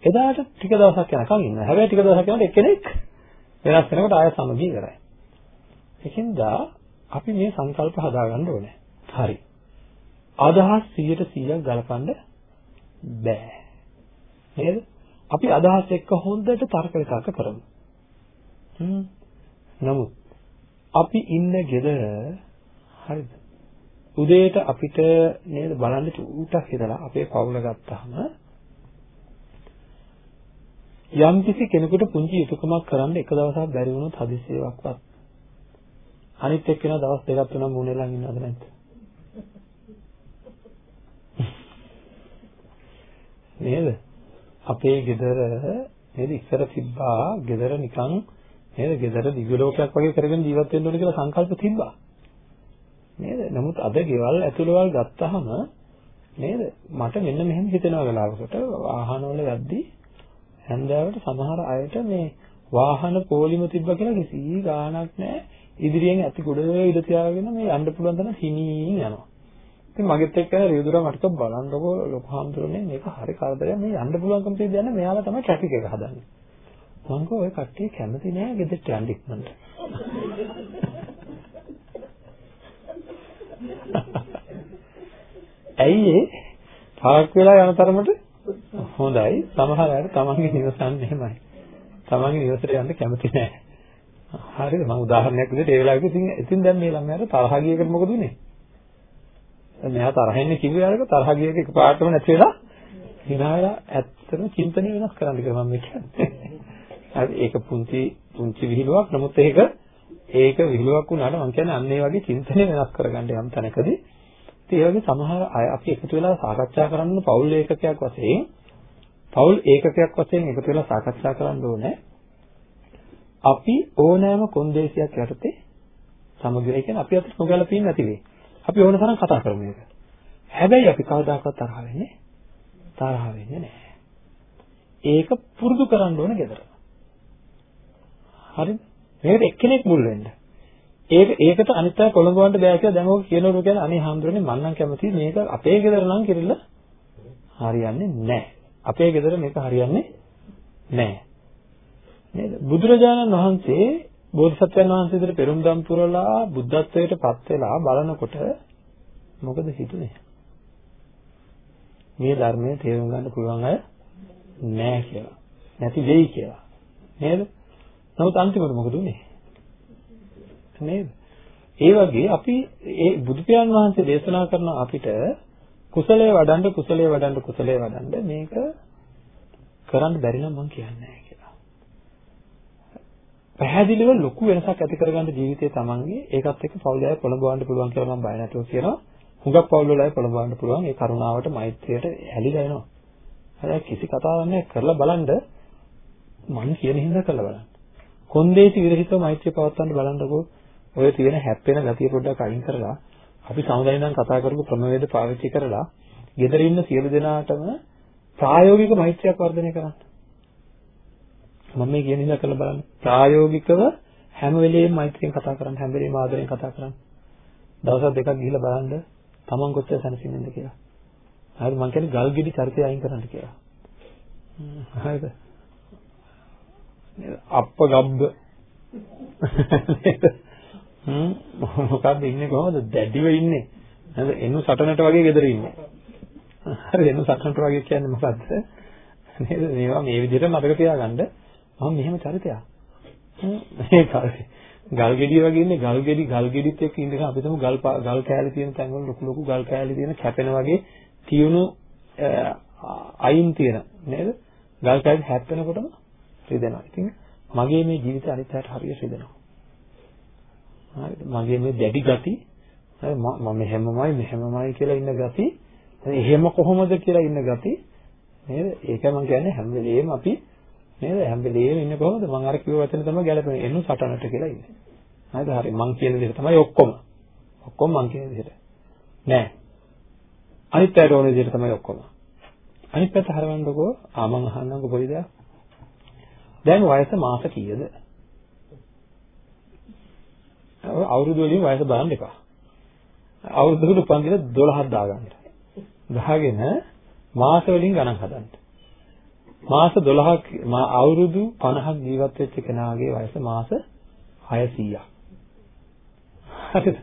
එදාට ටික දවසක් යනකම් ඉන්නවා. හැබැයි ටික දවසක් යනකොට එක්කෙනෙක් වෙනස් වෙනකොට ආය සමගිය ඉවරයි. ඒකින්ද අපි මේ සංකල්ප හදාගන්න ඕනේ. හරි. අදහස් 100% ගලපන්න බෑ. නේද? අපි අදහස් එක්ක හොඳට තර්ක විතර්ක කරමු. හ්ම්. නමුත් අපි ඉන්න ගෙදර හරිද? උදේට අපිට නේද බලන්න චූටක් හිතලා අපේ පවුල ගත්තාම යම් කිසි කෙනෙකුට පුංචි යුතුයකමක් කරන්න එක දවසක් බැරි වුණොත් හදිසියවක්වත් අනිත් එක්කෙනා දවස් දෙකක් තුනක් මුණෙලා ඉන්නවද නැද්ද? නේද? අපේ ගෙදර නේද ඉස්සර තිබ්බා ගෙදර නිකන් නේද ගෙදර දිව්‍ය ලෝකයක් වගේ කරගෙන ජීවත් වෙන්න ඕන කියලා සංකල්ප තිබ්බා. නේද? නමුත් අද ගෙවල් ඇතුළවල් ගත්තාම නේද? මට මෙන්න මෙහෙම හිතෙනවා වෙලාවකට වාහනවල යද්දී හැන්දෑවට සමහර අයට මේ වාහන පොලිම තිබ්බා කියලා කිසි ගාණක් නැහැ. ඉදිරියෙන් ඇති ගොඩ ඉඳ තියාගෙන මේ යන්න පුළුවන් තරම් හිමින් යනවා. ඉතින් මගෙත් එක්ක රියදුරා මට බලන්නකෝ ලොකු හාමුදුරනේ මේක හරි කරදරයක් මේ යන්න පුළුවන්කම තියෙන්නේ මෙයාලා තමයි ට්‍රැෆික් එක හදන්නේ. මං කෝ ඔය කට්ටිය කැමති නෑ ගෙදරට යන්න ඉක්මනට. ඇයි ඒ පාක් වෙලා යන තරමට හොඳයි සමහර අය තමන්ගේ නිවසන් එහෙමයි. තමන්ගේ නිවසට යන්න කැමති නෑ. හරිද මම උදාහරණයක් විදිහට ඒ වෙලාවෙක ඉතින් ඉතින් දැන් මේ ළමයාට තරහ ගියකට මොකද උනේ? මෙයා තරහින් කිව්වේ අරක තරහ ගියක එකපාරටම නැති වෙලා hina වෙලා ඇත්තටම චින්තනය වෙනස් කරන්න කියලා මම කියන්නේ. හරි ඒක පුංචි පුංචි විහිළුවක් නමුත් ඒක ඒක විහිළුවක් වුණාට මම කියන්නේ අන්න ඒ වගේ චින්තනය වෙනස් කරගන්න යම් තැනකදී ඉතින් ඒ වගේ සමහර අය අපි එකතු වෙලා සාකච්ඡා කරන්න පෞල් ඒකකයක් වශයෙන් පෞල් ඒකකයක් වශයෙන් එකතු වෙලා සාකච්ඡා කරන්න ඕනේ අපි ඕනෑම කොන්දේසියක් යටතේ සමගිය ඒ කියන්නේ අපි අතට නොගැලපීම් නැති වෙයි. අපි ඕන තරම් කතා කරමු ඒක. හැබැයි අපි කවදාකවත් තරහ වෙන්නේ තරහ වෙන්නේ නැහැ. ඒක පුරුදු කරන්න ඕන gedara. හරිද? මේකට එක්කෙනෙක් මුල් වෙන්න. ඒක ඒකට අනිත් අය කොළඹවන්න බෑ කියලා දැන් ඔක කියනකොට කියන්නේ අනේ හාමුදුරනේ මම නම් කැමතියි මේක අපේ ගෙදර නම් කිරිල්ල හරියන්නේ නැහැ. අපේ ගෙදර මේක හරියන්නේ නැහැ. නේද? බුදුරජාණන් වහන්සේ බෝධිසත්වයන් වහන්සේට පෙරම්දම් පුරලා බුද්ධත්වයට පත් වෙලා බලනකොට මොකද හිතුනේ? මේ ධර්මයේ තේරුම් ගන්න පුළුවන් අය නැහැ කියලා. නැති වෙයි කියලා. නේද? නමුත් අන්තිමට මොකද උනේ? නේද? ඒ වගේ අපි ඒ බුදු පියාණන් වහන්සේ දේශනා කරන අපිට කුසලයේ වඩන්න කුසලයේ වඩන්න කුසලයේ වඩන්න මේක කරන්න බැරි නම් මම කියන්නේ නැහැ කියලා. පැහැදිලිව ලොකු වෙනසක් ඇති කරගන්න ජීවිතයේ තමන්ගේ ඒකත් එක්ක පෞලයයි පොළඹවන්න පුළුවන් කියලා මම බය නැතුව කියනවා. හුඟක් පෞල් වලයි පොළඹවන්න පුළුවන් ඒ කරුණාවට මෛත්‍රියට ඇලිලා එනවා. හරි කිසි කතාවක් නැහැ කරලා බලන්න මං කියන හින්දා කරලා බලන්න. කොන්දේසි විරහිතව මෛත්‍රිය පවත්වන්න බලන්නකෝ. ඔය තියෙන හැප්පෙන ගතිය පොඩ්ඩක් අයින් කරලා අපි සමුදායින් කතා කරපු ක්‍රමවේද පාවිච්චි කරලා ගෙදර ඉන්න සියලු දෙනාටම ප්‍රායෝගික මෛත්‍රියක් වර්ධනය කරන්න. මම මේ කියන ඉඳලා කරලා බලන්න. ප්‍රායෝගිකව හැම වෙලෙම මෛත්‍රියෙන් කතා කරන්න, හැම වෙලෙම ආදරෙන් කතා කරන්න. දවස් දෙකක් ගිහිල්ලා බලන්න තමන් කොච්චර සැනසෙන්නේද කියලා. හරිද? මම කියන්නේ ගල් ගෙඩි චරිතය අයින් කරන්න කියලා. හරිද? අප්ප ගබ්බ හ්ම්? මොකක්ද ඉන්නේ කොහොමද? දැඩිව ඉන්නේ. නේද? එනු සටනට වගේ ගෙදර ඉන්නේ. හරි එනු සටනට වගේ කියන්නේ මොකද්ද? නේද? මේවා මේ විදිහට මතක තියාගන්න. මම මෙහෙම චරිතයක්. මේ කාලේ ගල් ගෙඩිය වගේ ඉන්නේ. ගල් ගෙඩි ගල් ගෙඩිත් එක්ක ඉඳගෙන අපි තමු ගල් ගල් කෑලි තියෙන තැන්වල ලොකු ලොකු ගල් කෑලි තියෙන කැපෙන වගේ තියුණු අයින් තියෙන නේද? ගල් කෑලි හැප්පෙනකොටම රිදෙනවා ඉතින් මගේ මේ ජීවිතය අනිත් අයට හරියට රිදෙනවා. හරිද? මගේ මේ දැඩි ගති හරි මම මෙහෙමමයි මෙහෙමමයි කියලා ඉන්න ගති එහෙම කොහොමද කියලා ඉන්න ගති නේද? ඒකයි මම කියන්නේ හැම වෙලෙම අපි නේද? හැම වෙලෙම ඉන්නේ කොහොමද? මම අර කිව්ව වචනේ තමයි ගැලපෙන්නේ. එන්නු සටනට කියලා ඉන්නේ. හරිද? හරි. මං කියන විදිහට තමයි ඔක්කොම. ඔක්කොම මං කියන විදිහට. නෑ. අනිත් පැයට ඕන විදිහට තමයි ඔක්කොම. අනිත් පැත්ත හරවන්නකෝ ආ මං අහන්නම්කෝ පොඩි දෙයක්. දැන් වයස මාස කීයද? අවුරුදු වලින් වයස බලන්න එපා. අවුරුද්දකට උපන් දින 12ක් දාගන්න. ගහගෙන මාස වලින් ගණන් හදන්න. මාස 12ක් අවුරුදු 50ක් ජීවත් වෙච්ච කෙනාගේ වයස මාස 600ක්. හරිද?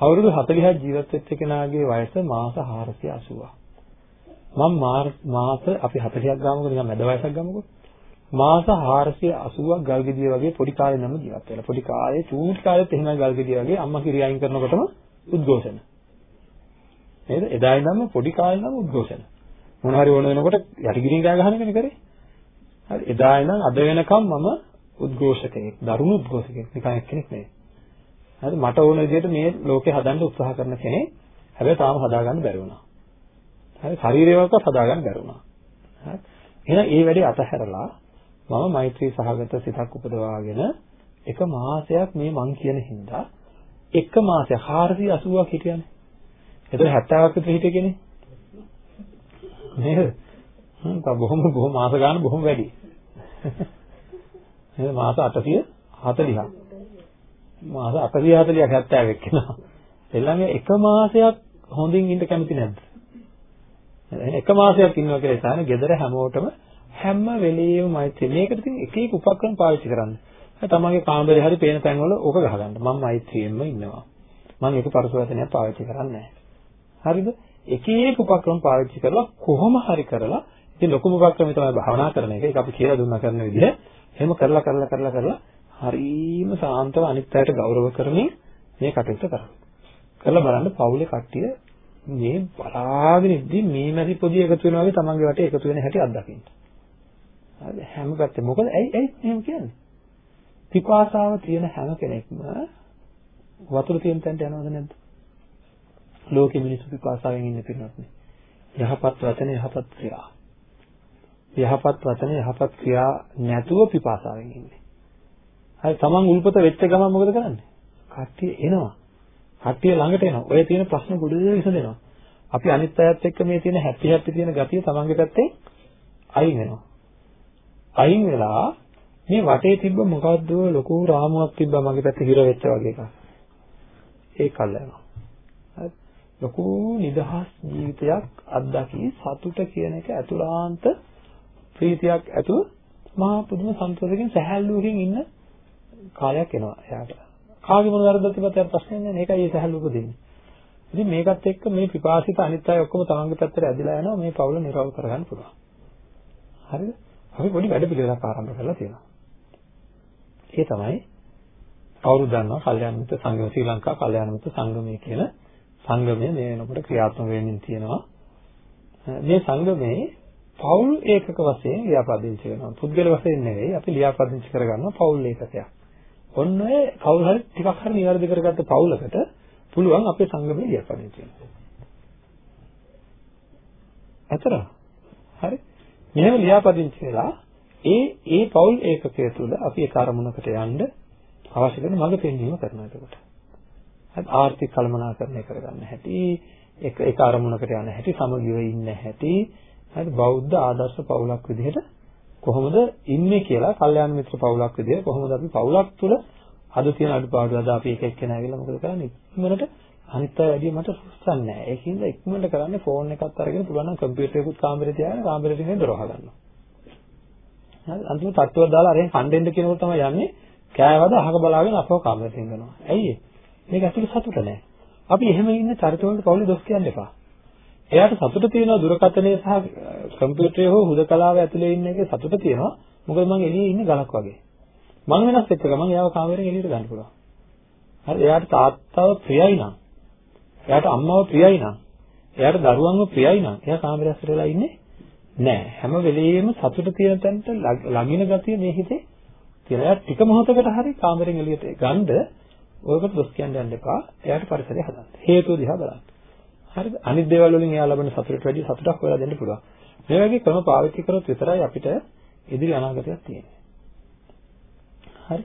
අවුරුදු 40ක් ජීවත් වෙච්ච කෙනාගේ වයස මාස 480ක්. මම මාස අපි 40ක් ගාමුකෝ නිකන් මැද වයසක් ගමුකෝ. මාස 480ක් ගල්ගෙඩිය වගේ පොඩි කාලේ නම් ජීවත් වෙලා. පොඩි කාලේ චූටි කාලෙත් එහෙමයි ගල්ගෙඩිය වගේ අම්මා කිරි අයින් කරනකොටම උද්ඝෝෂණ. නේද? එදා ඉඳන්ම පොඩි කාලේ නම් උද්ඝෝෂණ. මොන හරි ඕන වෙනකොට යටිගිරින් ගෑ ගහන කෙනෙක් කරේ. හරි එදා ඉඳන් අද වෙනකම් මම උද්ඝෝෂකයෙක්, දරුණු උද්ඝෝෂකයෙක් නිකන් එක්කෙනෙක් නෙවෙයි. හරි මට ඕන විදිහට මේ ලෝකේ හදන්න උත්සාහ කරන කෙනෙක්. හැබැයි තාම හදාගන්න බැරි වුණා. හරි ශරීරයවත් හදාගන්න බැරි වුණා. හරි එහෙනම් ඒ වැඩේ අතහැරලා මම මෛත්‍රී සහගත සිතක් උපදවාගෙන එක මාසයක් මේ මං කියන හින්දා එක මාසයක් 480ක් හිටියනේ. එතන 70ක් විතර හිටිය කෙනේ. නේද? හ්ම් තා බොහොම බොහොම මාස ගන්න බොහොම වැඩි. නේද මාස 840ක්. මාස 840 40ක් 70 එක්කෙනා. එල්ලන්නේ එක මාසයක් හොඳින් ඉන්න කැමති නැද්ද? එක මාසයක් ඉන්නවා කියලා හිතන ගෙදර හැමෝටම හැම වෙලෙම මෛත්‍රිය. මේකට ඉතින් එක එක උපක්‍රම පාවිච්චි කරන්න. තමන්ගේ කාමරේ හරි පේන තැන්වල ඕක ගහගන්න. මම මෛත්‍රියෙන්ම ඉන්නවා. මම ඒක පරිසවචනයක් පාවිච්චි කරන්නේ නැහැ. හරිද? එක එක උපක්‍රම පාවිච්චි කරලා කොහොම හරි කරලා ඉතින් ලොකුම උපක්‍රමය තමයි භාවනා කරන එක. ඒක අපි කියලා දුන්නා කරන විදිහ. එහෙම කරලා කරලා කරලා කරලා හරීම සාන්තව අනිත් අයට ගෞරව කරමින් මේ කටයුත්ත කරනවා. කරලා බලන්න පවුලේ කට්ටිය මේ බලාගෙන ඉද්දි මේ මැසි පොඩි එකතු වෙනවා වගේ තමන්ගේ වටේ එකතු වෙන හැටි අත්දකින්න. හරිද? හැම පැත්තේ මොකද ඇයි ඇයි එහෙම කියන්නේ? පිපාසාව තියෙන හැම කෙනෙක්ම වතුර තියෙන තැනට යනවද නැද්ද? ලෝකෙ මිනිස්සු පිපාසාවෙන් ඉන්න පිරිනොත් නේ. යහපත් වචන යහපත් ක්‍රියා. යහපත් වචන යහපත් ක්‍රියා නැතුව පිපාසාවෙන් ඉන්නේ. හරි තමන් උල්පත වෙච්ච ගමන් මොකද කරන්නේ? කට්ටිය එනවා. කට්ටිය ළඟට එනවා. ඔය තියෙන ප්‍රශ්න ගොඩ විසඳෙනවා. අපි අනිත් අයත් එක්ක මේ තියෙන හැපි හැපි තියෙන ගතිය තමන්ගේ පැත්තෙන් අයින් වෙනවා. අයින් වෙලා මේ වටේ තිබ්බ මොකද්ද ලොකු රාමුවක් තිබ්බා මගේ පැත්තේ හිර වෙච්ච වගේ එකක්. ඒක අල්ලනවා. හරි. ලොකු නිදහස් ජීවිතයක් අත්දකි සතුට කියන එක අතුලාන්ත ප්‍රීතියක් ඇතුව මහා පුදුම සන්තෝෂයෙන් සැහැල්ලුවකින් ඉන්න කාලයක් එනවා එයාට. කාගේ මොන වැරද්දක් තිබ්බත් එයාට ප්‍රශ්නයක් නැහැ. මේකයි ඒ සැහැල්ලුව උපදින්නේ. ඉතින් මේකත් එක්ක මේ පිපාසිත අනිත් අය ඔක්කොම තමන්ගේ පැත්තට ඇදිලා යනවා මේ පවුල නිරවුල් කරගන්න පුළුවන්. හරිද? අපි පොඩි වැඩ පිළිවෙලක් ආරම්භ කරලා තියෙනවා. ඒ තමයි කවුරු දන්නවා කල්යාණ මිත්‍ර සංගම ශ්‍රී ලංකා කල්යාණ මිත්‍ර සංගමය කියන සංගමය මේ වෙනකොට ක්‍රියාත්මක වෙමින් තියෙනවා. මේ සංගමේ පෞල් ඒකක වශයෙන් ලියාපදිංචි කරනවා. පුද්ගල වශයෙන් නෙවෙයි අපි ලියාපදිංචි කරගන්නවා පෞල් ඒකකයක්. ඔන්න ඔය කවුරු හරි ටිකක් හරි නිවැරදි කරගත්ත පෞලකට පුළුවන් අපේ සංගමේ ලියාපදිංචි වෙන්න. අතර හරි මෙහෙම ලියාපදිංචි වෙලා ඒ ඒ පෞල් ඒකකය තුළ අපි ඒ කාර්මුණකට යන්න අවශ්‍ය කරන මඟ පෙන්වීම කරනවා එතකොට. හරි ආර්ථික කළමනාකරණය කරගන්න හැටි, එක එක අරමුණකට යන හැටි, සමගිව ඉන්න හැටි, හරි බෞද්ධ ආදර්ශ පවුලක් විදිහට කොහොමද ඉන්නේ කියලා කල්යාණ මිත්‍ර පවුලක් විදිහට කොහොමද අපි පවුලක් තුළ අද තියෙන අඩුපාඩු අද අපි එක එක්කෙනා ඇවිල්ලා මොකද කරන්නේ ඉක්මනට අනිත් අය වැඩිය මට සුස්සන්නේ නැහැ. ඒකින්ද ඉක්මනට කරන්නේ ෆෝන් එකක් අරගෙන පුළුවන් නම් කම්පියුටර් එකකුත් කාමරේ තියාගෙන කාමරේට ඉන්නේ දොර වහගන්නවා. හරි අන්තිම තට්ටුවක් දාලා අරෙන් කණ්ඩෙන්ද කියනකොට තමයි යන්නේ කෑවද අහක බලාගෙන අපව කාමරේට ඉන්නවා. ඇයි මේක ඇතුලේ සතුට නැහැ. අපි එහෙම ඉන්න චරිතවලට පවුලේ දොස් කියන්න එපා. එයාට සතුට තියෙනවා දුරකථනයේ සහ කම්පියුටරේ හෝ හුදකලාව ඇතුලේ ඉන්න එකේ සතුට තියෙනවා. මොකද මම එළියේ ඉන්නේ ගලක් වගේ. මම වෙනස් වෙච්ච ගමන් එයාව කාමරයෙන් එළියට ගන්න පුළුවන්. හරි එයාට තාත්තව ප්‍රියයි නම් එයාට අම්මව ප්‍රියයි නම් එයාට දරුවන්ව ප්‍රියයි නම් එයා කාමරය ඇතුලේ වෙලා ඉන්නේ නෑ හැම වෙලෙම සතුට තියෙන තැනට ළඟින ගතිය මේ හිතේ කියලා ටික මොහොතකට හරි කාමරෙන් එළියට ගන්න ඔයකට දොස් කියන්න යන්න එපා. එයාට පරිසරය හදන්න. හේතුව දිහා බලන්න. හරිද? අනිත් දේවල් වලින් එයා ලබන සතුටට වැඩිය සතුටක් හොයලා දෙන්න පුළුවන්. මේ වගේ ක්‍රම පාවිච්චි කරොත් විතරයි අපිට ඉදිරි අනාගතයක් තියෙන්නේ. හරි.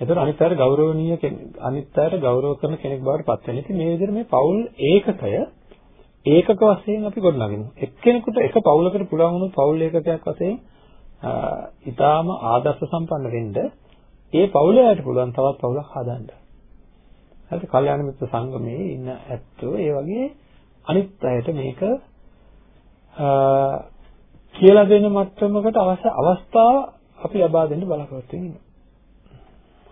එතකොට අනිත් අයට ගෞරවනීය අනිත් අයට ගෞරව කරන කෙනෙක් බවට පත් වෙන. ඉතින් මේ විදිහට මේ පෞල් ඒකකය ඒකක වශයෙන් අපි ගොඩනගමු. එක්කෙනෙකුට එක පෞලකට පුළුවන් වුණොත් පෞල් ඒකකයක් වශයෙන් ඊටාම ආදර්ශ සම්පන්න වෙන්න ඒ පෞලයට පුළුවන් තවත් පෞලක් හදන්න. හරිද? කල්යාණ මිත්‍ර සංගමයේ ඉන්න ඇත්තෝ ඒ වගේ අනිත් අයට මේක කියලා දෙන මට්ටමකට අවශ්‍ය අවස්ථාව අපි ලබා දෙන්න බලාපොරොත්තු වෙනවා.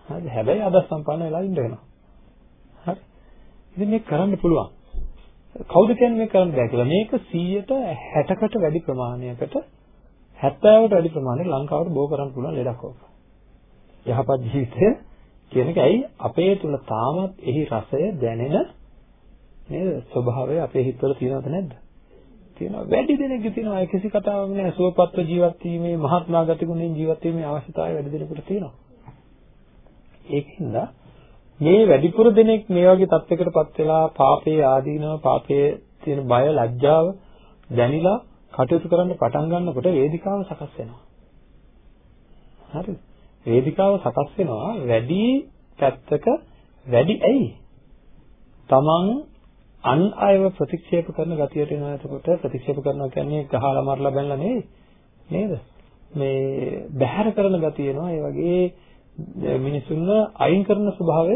හරිද? හැබැයි අද සම්පන්න වෙලා ඉන්න වෙනවා. හරි. ඉතින් මේක කරන්න පුළුවන්. කවුද කියන්නේ මේක කරන්න බෑ කියලා. මේක 160කට වැඩි ප්‍රමාණයකට 70කට වැඩි ප්‍රමාණයක් ලංකාවට බෝ කරන්න පුළුවන් ලෙඩක් ඕක. යහපත් ජීවිතය කියන එක ඇයි අපේ තුල තාමත් එහි රසය දැනෙන නේද ස්වභාවය අපේ හිතවල තියෙනවද නැද්ද? තියෙනවා. වැඩි දෙනෙක්ගේ තියෙනවා. ඒ කිසි කතාවක් නෑ. සුවපත්ව ජීවත් වීමේ මහත්මා ගති ගුණෙන් ජීවත් වීමේ අවශ්‍යතාවය වැඩි දෙනෙකුට තියෙනවා. ඒකින්ද මේ වැඩිපුර දෙනෙක් මේ වගේ තත්යකටපත් වෙලා පාපේ ආදීනව පාපයේ තියෙන බය ලැජ්ජාව දැනිලා කටයුතු කරන්න පටන් ගන්නකොට වේදිකාව සකස් වෙනවා. හරිද? වේදිකාව සකස් වෙනවා වැඩි පැත්තක වැඩි ඇයි? තමන් අන් අයව ප්‍රතික්ෂේප කරන ගතියට එනවා එතකොට ප්‍රතික්ෂේප කරනවා කියන්නේ ගහලා මරලා බැලලා නෙවෙයි නේද? මේ බැහැර කරන ගතිය එනවා ඒ වගේ මිනිසුන්ව අයින් කරන ස්වභාවය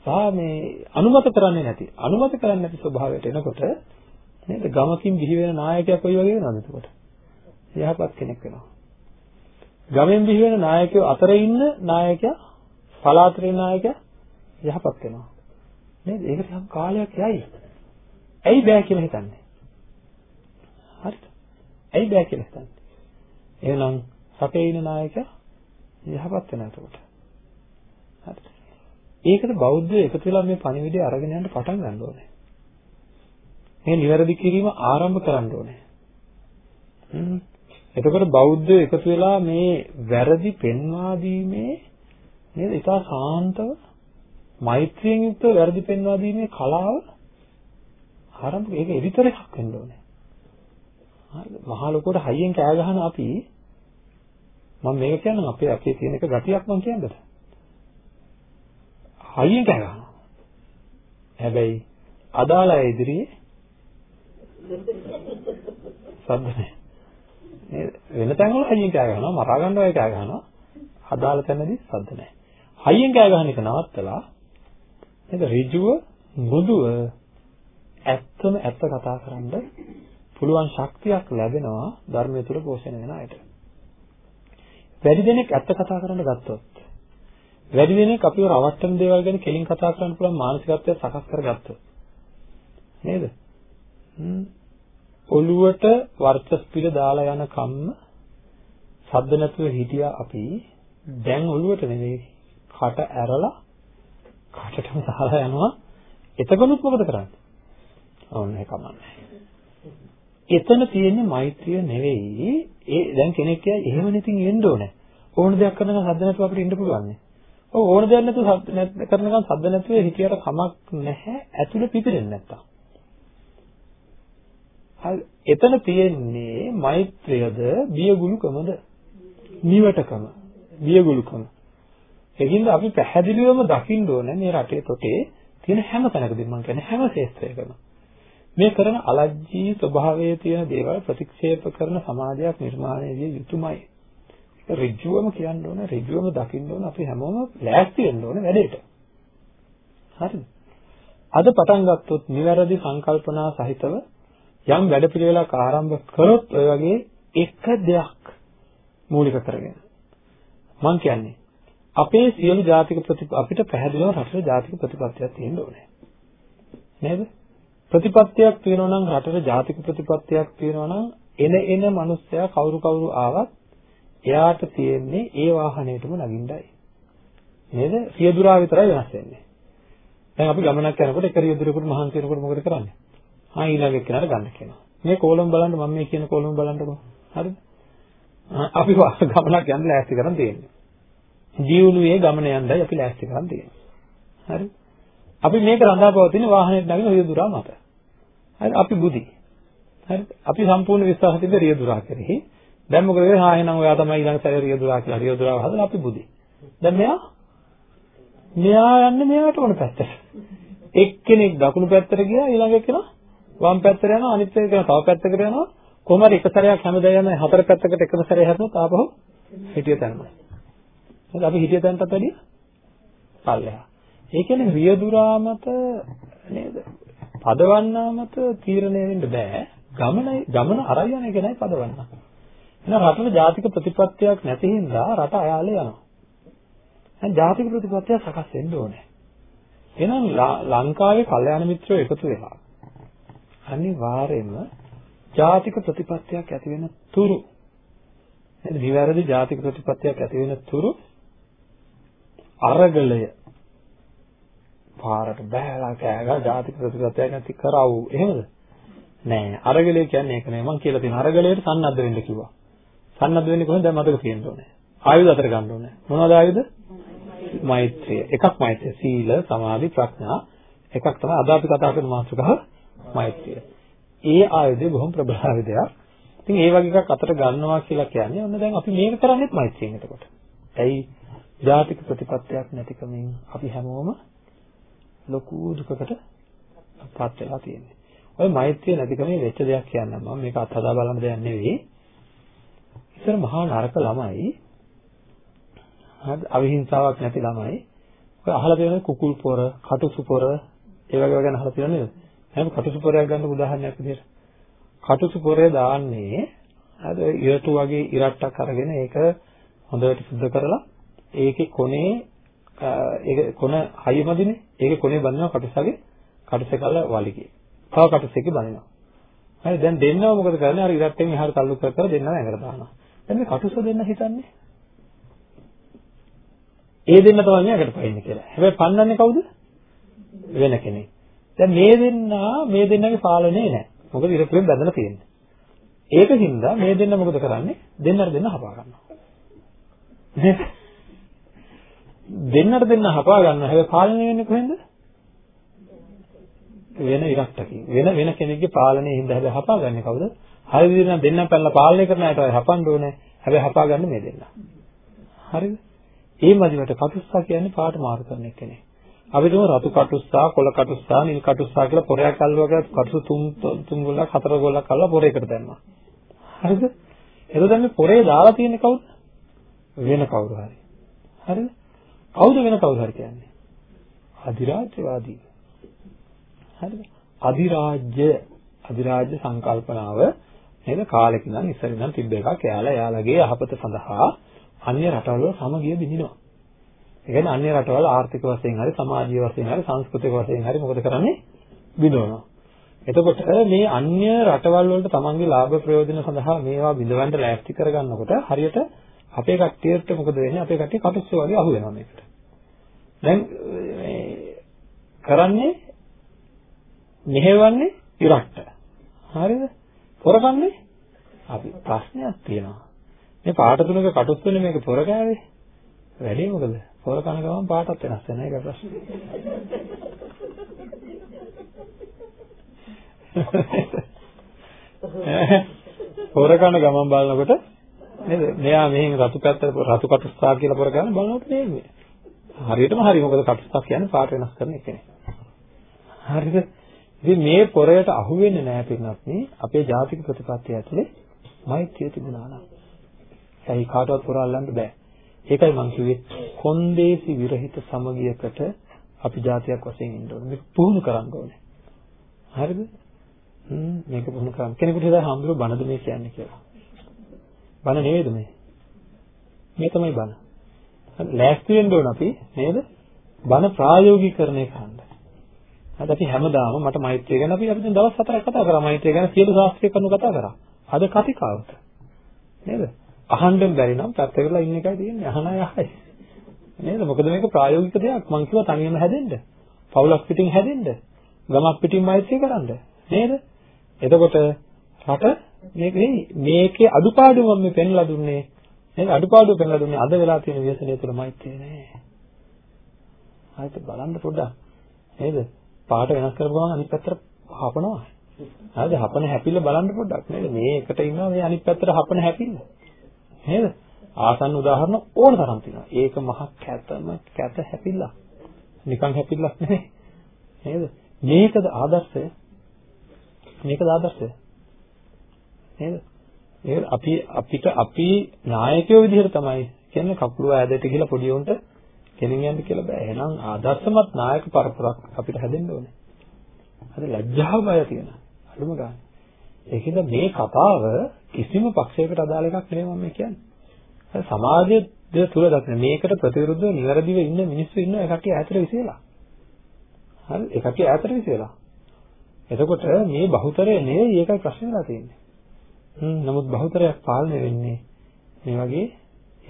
සහ මේ අනුමත කරන්නේ නැති. අනුමත කරන්නේ නැති ස්වභාවයට එනකොට නේද? ගමකින් බිහි වෙන නායකයා කොයි වගේ වෙනවද එතකොට? යහපත් කෙනෙක් වෙනවා. ගමෙන් බිහි වෙන නායකයෝ අතර ඉන්න නායකයා පළාතේ නායකයා යහපත් වෙනවා. නේද? ඒකට යම් කාලයක් යයි. ඇයි බෑ කියලා හිතන්නේ? හරිද? ඇයි බෑ කියලා හිතන්නේ? එහෙනම් සපේ ඉන්න නායකයා යහපත් වෙනවා එතකොට. හරිද ඒකට බෞද්ධය එකතු වෙලා මේ පණිවිඩය අරගෙන යන්න පටන් ගන්න ඕනේ. මේ නිවැරදි කිරීම ආරම්භ කරන්න ඕනේ. හ්ම්. එතකොට බෞද්ධය එකතු වෙලා මේ වැරදි පෙන්වා දීමේ නේද? ඊට සාන්තව මෛත්‍රියෙන් යුක්තව වැරදි පෙන්වා දීමේ කලාව ආරම්භ ඒක එඩිටර් එකක් වෙන්න ඕනේ. හරිද? මහා ලොකුවට හයියෙන් කෑ ගහන අපි මම මේක කියන්නම් අපේ අපේ තියෙන එක ගතියක් මම කියන්නද? හයියෙන් කෑ ගහනවා. හැබැයි අදාළ අය ඉදිරියේ සද්ද නැහැ. නේද? වෙන තැන්වල හයියෙන් කෑ ගහනවා, මරා ගන්න අය කෑ ගහනවා. අදාළ තැනදී සද්ද නැහැ. හයියෙන් කෑ ගහන එක නවත්තලා නේද? ඍජුව, මෘදුව ඇත්තම ඇත්ත කතා කරන්න පුළුවන් ශක්තියක් ලැබෙනවා ධර්මය තුල පෝෂණය වෙන අයට. වැඩි දෙනෙක් ඇත්ත කතා කරන්න ගත්තොත් වැඩි දෙනෙක් අපිව රවට්ටන දේවල් ගැන කෙලින් කතා කරන්න පුළුවන් මානසිකත්වය සකස් කරගත්තොත් නේද? ඔළුවට වර්චස් පිළ දාලා යන කම්ම සද්ද නැතුව හිටියා අපි දැන් ඔළුවට නෙවෙයි කට ඇරලා කටටම දාලා යනවා එතකොනුත් මොකද කරන්නේ? ඕන්න ඒක කමන්නේ. එතන තියෙන්නේ මෛත්‍රිය නෙවෙයි ඒ දැන් කෙනෙක් කියයි එහෙම නැතිනම් එන්න ඕනේ. ඕන දෙයක් කරනකම් සද්ද නැතුව අපිට ඉන්න පුළුවන් නේ. ඔව් ඕන දෙයක් නැතුව කරනකම් සද්ද නැතුව හිතියට කමක් නැහැ ඇතුළේ පිපිරෙන්නේ නැත්තම්. හරි එතන තියෙන්නේ මෛත්‍රියද බියගුළුකමද? නිවටකම. බියගුළුකම. ඒකින්ද අපි පැහැදිලිවම දකින්න ඕනේ මේ රටේ තොටේ තියෙන හැම තැනකදීම මම කියන්නේ හැම ක්ෂේත්‍රයකම මේ කරන අලජ්ජී ස්වභාවයේ තියෙන දේවල් ප්‍රතික්ෂේප කරන සමාජයක් නිර්මාණය විය යුතුමයි. ඍජුවම කියන්න ඕන ඍජුවම දකින්න ඕන අපි හැමෝම ලෑස්ති වෙන්න ඕන වැඩේට. හරිද? අද පටන් ගත්තොත් නිවැරදි සංකල්පනා සහිතව යම් වැඩපිළිවෙලක් ආරම්භ කරොත් ඔය වගේ එක දෙයක් මූලික කරගෙන මම කියන්නේ අපේ සියලු ජාතික ප්‍රතිප අපිට පැහැදිලිව රටේ ජාතික ප්‍රතිපත්තියක් තියෙන්න ඕනේ. නේද? ප්‍රතිපත්තියක් තියෙනවා නම් රටේ ජාතික ප්‍රතිපත්තියක් තියෙනවා නම් එන එන මිනිස්සයා කවුරු කවුරු ආවත් එයාට තියෙන්නේ ඒ වාහනේටම නගින්නයි. නේද? රියදුරා විතරයි වෙනස් වෙන්නේ. දැන් අපි ගමනක් යනකොට එක රියදුරෙකුට මහන්සි වෙනකොට මොකද කරන්නේ? ආ ඊළඟ එක්කෙනාට ගන්න කියනවා. මේ කෝලම් බලන්න මම මේ කියන කෝලම් බලන්නකො. හරිද? අපි [LAUGHS] ගමනක් යන්න ලෑස්ති කරන් තියෙන්නේ. ජීවුණුවේ ගමන යන්නයි අපි ලෑස්ති කරන් තියෙන්නේ. හරි? අපි මේක රඳාපවතින වාහනයට නගින රියදුරා මත. හරි? අපි බුදි. හරි? අපි සම්පූර්ණ විශ්වාස තිබ්බ රියදුරා කෙරෙහි. දැන් මොකද වෙන්නේ? හා එහෙනම් ඔයා තමයි ඊළඟ සැරේ රියදුරා කියලා රියදුරාව හදලා අපි බුදි. දැන් මෙයා මෙයා යන්නේ මෙයාට ඕන පැත්තට. එක්කෙනෙක් දකුණු පැත්තට ගියා ඊළඟ එක්කෙනා වම් පැත්තට යනවා අනිත් එක්කෙනා තව පැත්තකට යනවා කොහොම හරි එක සැරයක් හැමදාම යන හතර පැත්තකට එකම සැරේ හැරුණොත් ආපහු හිටිය තැනම. හරි අපි හිටිය තැනටත් වැඩිය පල්ලෙහා. ඒ කියන්නේ රියදුරා මත නේද? පදවන්නා මත තීරණය වෙන්න බෑ. ගමන ගමන අරයි යන එක නයි පදවන්නා. එහෙනම් රටේ ජාතික ප්‍රතිපත්තියක් නැති හින්දා රට අයාලේ යනවා. දැන් ජාතික ප්‍රතිපත්තිය සකස් වෙන්න ඕනේ. එහෙනම් ලංකාවේ කල්යාණ මිත්‍රයෝ එකතු වෙලා අනිවාර්යයෙන්ම ජාතික ප්‍රතිපත්තියක් ඇති වෙන තුරු නේද? නිවැරදි ජාතික ප්‍රතිපත්තියක් ඇති වෙන තුරු අරගලය පාරට බෑලා කෑගා ජාතික ප්‍රතිපත්තියක් නැති කරව් එහෙමද? නෑ අරගලය කියන්නේ ඒක නෙමෙයි මම කියලා තියෙන අරගලයට සන්නද්ධ වෙන්න කිව්වා. සන්නද්ධ වෙන්නේ කොහොමද? දැන් මතක තියෙන්න ඕනේ. ආයුධ අතර ගන්න ඕනේ. මොනවද ආයුධ? මෛත්‍රිය. එකක් මෛත්‍රිය. සීල, සමාධි, ප්‍රඥා. එකක් තමයි අද අපි කතා කරන මාතෘකාව මෛත්‍රිය. ඒ ආයුධය බොහොම ප්‍රබල ආයුධයක්. ඉතින් ඒ වගේ එකක් අතට ගන්නවා කියලා කියන්නේ ඔන්න දැන් අපි මේක කරන්නේත් මෛත්‍රියෙන් එතකොට. ඇයි? ජාතික ප්‍රතිපත්තියක් නැතිකමින් අපි හැමෝම ලොකු දුකකට පත් වෙලා තියෙන්නේ. ඔය මෛත්‍රිය නැතිකමේ වෙච්ච දෙයක් කියන්නම් මම මේක අත්හදා බලන්න දෙයක් නෙවෙයි. ඉතින් මහා නරක ළමයි හරි අවිහිංසාවක් නැති ළමයි ඔය අහලා තියෙන කුකුල් පොර, කටුසු පොර ඒ වගේ ගැන අහලා තියෙනව නේද? එහෙනම් කටුසු පොරයක් ගන්න උදාහරණයක් විදිහට. කටුසු පොරය දාන්නේ අර ඉරටු වගේ ඉරට්ටක් අරගෙන ඒක හොඳට සුද්ධ කරලා ඒකේ කොනේ ඒක කොන හයිමදිනේ ඒකේ කොනේ බඳිනවා කටුසගේ කටුසකල වලිගේ. තව කටුසකේ බඳිනවා. හරි දැන් දෙන්නව මොකද කරන්නේ? අර ඉරට්ටෙන් එහාට තල්ලු කර කර දෙන්නව ඇඟට දානවා. දැන් මේ කටුස දෙන්න හිතන්නේ ඒ දෙන්න තමයි මේ ඇඟට පයින්නේ කියලා. හැබැයි පන්නන්නේ කවුද? වෙන කෙනෙක්. දැන් මේ දෙන්නා මේ දෙන්නගේ පාලනේ නැහැ. මොකද ඉරපුවෙන් බැඳලා තියෙන්නේ. ඒකින්ද මේ දෙන්න මොකද කරන්නේ? දෙන්නට දෙන්න හපා ගන්නවා. දෙන්නට දෙන්න හපා ගන්නවා. හැබැයි පාලනය වෙන්නේ කොහෙන්ද? වෙන ඉරක්ටකින්. වෙන වෙන කෙනෙක්ගේ පාලනයේ හින්දා හැබැයි හපාගන්නේ කවුද? හරි විදිහට නම් දෙන්නම පැනලා පාලනය කරන අයට හපන්න ඕනේ. හැබැයි හපාගන්නේ මේ දෙන්න. හරිද? ඒ මදිවට කටුස්සා කියන්නේ පාට මාරු කරන කෙනෙක්. අපි දුම රතු කටුස්සා, කොළ කටුස්සා, නිල් කටුස්සා කියලා පොරයක් අල්ලුවා කටුසු තුන් තුන් ගොල්ලක් හතර ගොල්ලක් අල්ලලා පොරේකට දැම්මා. හරිද? එතකොට මේ පොරේ දාලා තියෙන්නේ කවුද? වෙන කවුරු හරි. හරිද? කවුද වෙන කවුරු හරි කියන්නේ? අධිරාජ්‍යවාදී. හරිද? අධිරාජ්‍ය අධිරාජ්‍ය සංකල්පනාව නේද කාලෙක ඉඳන් ඉස්සර ඉඳන් තිබ්බ එකක්. එයාලා එයාලගේ යහපත සඳහා අන්‍ය රටවල සමගිය බිඳිනවා. ඒ කියන්නේ අන්‍ය රටවල් ආර්ථික වශයෙන් හරි සමාජීය වශයෙන් හරි සංස්කෘතික වශයෙන් හරි මොකද කරන්නේ? බිඳවනවා. එතකොට මේ අන්‍ය රටවල් වලට තමන්ගේ ලාභ ප්‍රයෝජන සඳහා මේවා බිඳවන්න ලෑස්ති කරගන්නකොට හරියට අපේ කට්ටියට මොකද වෙන්නේ? අපේ කට්ටිය කටුස්සු වගේ අහු වෙනවා මේකට. දැන් කරන්නේ මෙහෙවන්නේ ඉරක්ට. හරිද? පොරකන්නේ අපි ප්‍රශ්නයක් තියෙනවා. මේ පාට තුනක කටුස්සුනේ මේක පොර කෑවේ. වැඩේ මොකද? පොර කන ගමන් පාටත් වෙනස් වෙන එක ප්‍රශ්නේ. [LAUGHS] පොර කන ගමන් බලනකොට නේද? මෙයා මෙහෙන් රතු පැත්තට රතු කටුස්සා කියලා පොර ගන්න බලනකොට නෙමෙයි. හරියටම හරි මොකද කටුස්සා කියන්නේ පාට වෙනස් කරන එකනේ. හරිද? ඉතින් මේ පොරයට අහු වෙන්නේ නැහැ පින්නත් නේ අපේ ජාතික ප්‍රතිපත්තිය ඇතුලේ මෛත්‍රිය තිබුණා නම්. ඒයි කාටවත් පොර අල්ලන්න බෑ. ඒකයි මම කිව්වේ කොන්දේසි විරහිත සමගියකට අපි જાතියක් වශයෙන් ඉන්න ඕනේ. මේක පුහුණු කරන්න ඕනේ. හරිද? හ්ම් මේක පුහුණු කරන්න. කෙනෙකුට හිතා හම්බුර බණද මේ කියන්නේ කියලා. බණ නෙවෙයිද මේ? මේ තමයි බණ. ලෑස්ති වෙන්න ඕන අපි නේද? බණ ප්‍රායෝගිකරණය කරන්න. අද අපි හැමදාම මට මෛත්‍රිය ගැන අපි අපි දැන් දවස් හතරක් කතා කරා මෛත්‍රිය ගැන සියලු ශාස්ත්‍රීය කරුණු කතා කරා. අද කතිකාවත. නේද? අහන්න බැරි නම් පැත්තකටලා ඉන්න එකයි තියෙන්නේ. අහන අය අහයි. නේද? මොකද මේක ප්‍රායෝගික දෙයක්. මං කිව්වා තනියම හැදෙන්න. පවුලක් පිටින් හැදෙන්න. ගමක් පිටින් මෛත්‍රිය කරන්න. නේද? එතකොට රට මේක නෙයි මේකේ අඩුපාඩු මම මේ පෙන්ලා දුන්නේ නේද? අඩුපාඩු පෙන්ලා දුන්නේ අද වෙලා තියෙන ව්‍යසනය තුළ මෛත්‍රිය නෑ. හරිද? බලන්න පොඩ්ඩක්. නේද? පාට වෙනස් කරපුවම අනිත් පැත්තට හපනවා. හරිද? හපන හැපිල්ල බලන්න පොඩ්ඩක් නේද? මේ එකට ඉන්නවා මේ අනිත් පැත්තට හපන හැපිල්ල. නේද? ආසන්න උදාහරණ ඕන තරම් තියෙනවා. ඒක මහ කැතම කැත හැපිල්ලක්. නිකන් හැපිල්ලක් නෙමෙයි. නේද? මේකද ආදර්ශය? මේකද ආදර්ශය? නේද? ඒක අපි අපිට අපි නායකයෝ විදිහට තමයි කියන්නේ කකුල ඈදට ගිහලා පොඩි උන්ට ගෙනින් යන්න කියලා බෑ. එහෙනම් ආදර්ශමත් නායක පරපුරක් අපිට හැදෙන්න ඕනේ. හරි ලැජ්ජාව බය තියෙන. අඩුම ගන්න. ඒකෙන්ද මේ කතාව කිසිම පක්ෂයකට අදාළ එකක් නෙවෙයි මම කියන්නේ. සමාජයේ තුල දක්න මේකට ප්‍රතිවිරුද්ධව නිවැරදිව ඉන්න මිනිස්සු ඉන්න එකට ඈතට විසෙලා. හරි ඒකට ඈතට විසෙලා. එතකොට මේ බහුතරය නෙවෙයි ඒකයි ප්‍රශ්නේ වෙලා තියෙන්නේ. නමුත් බහුතරයක් පාලනය වෙන්නේ මේ වගේ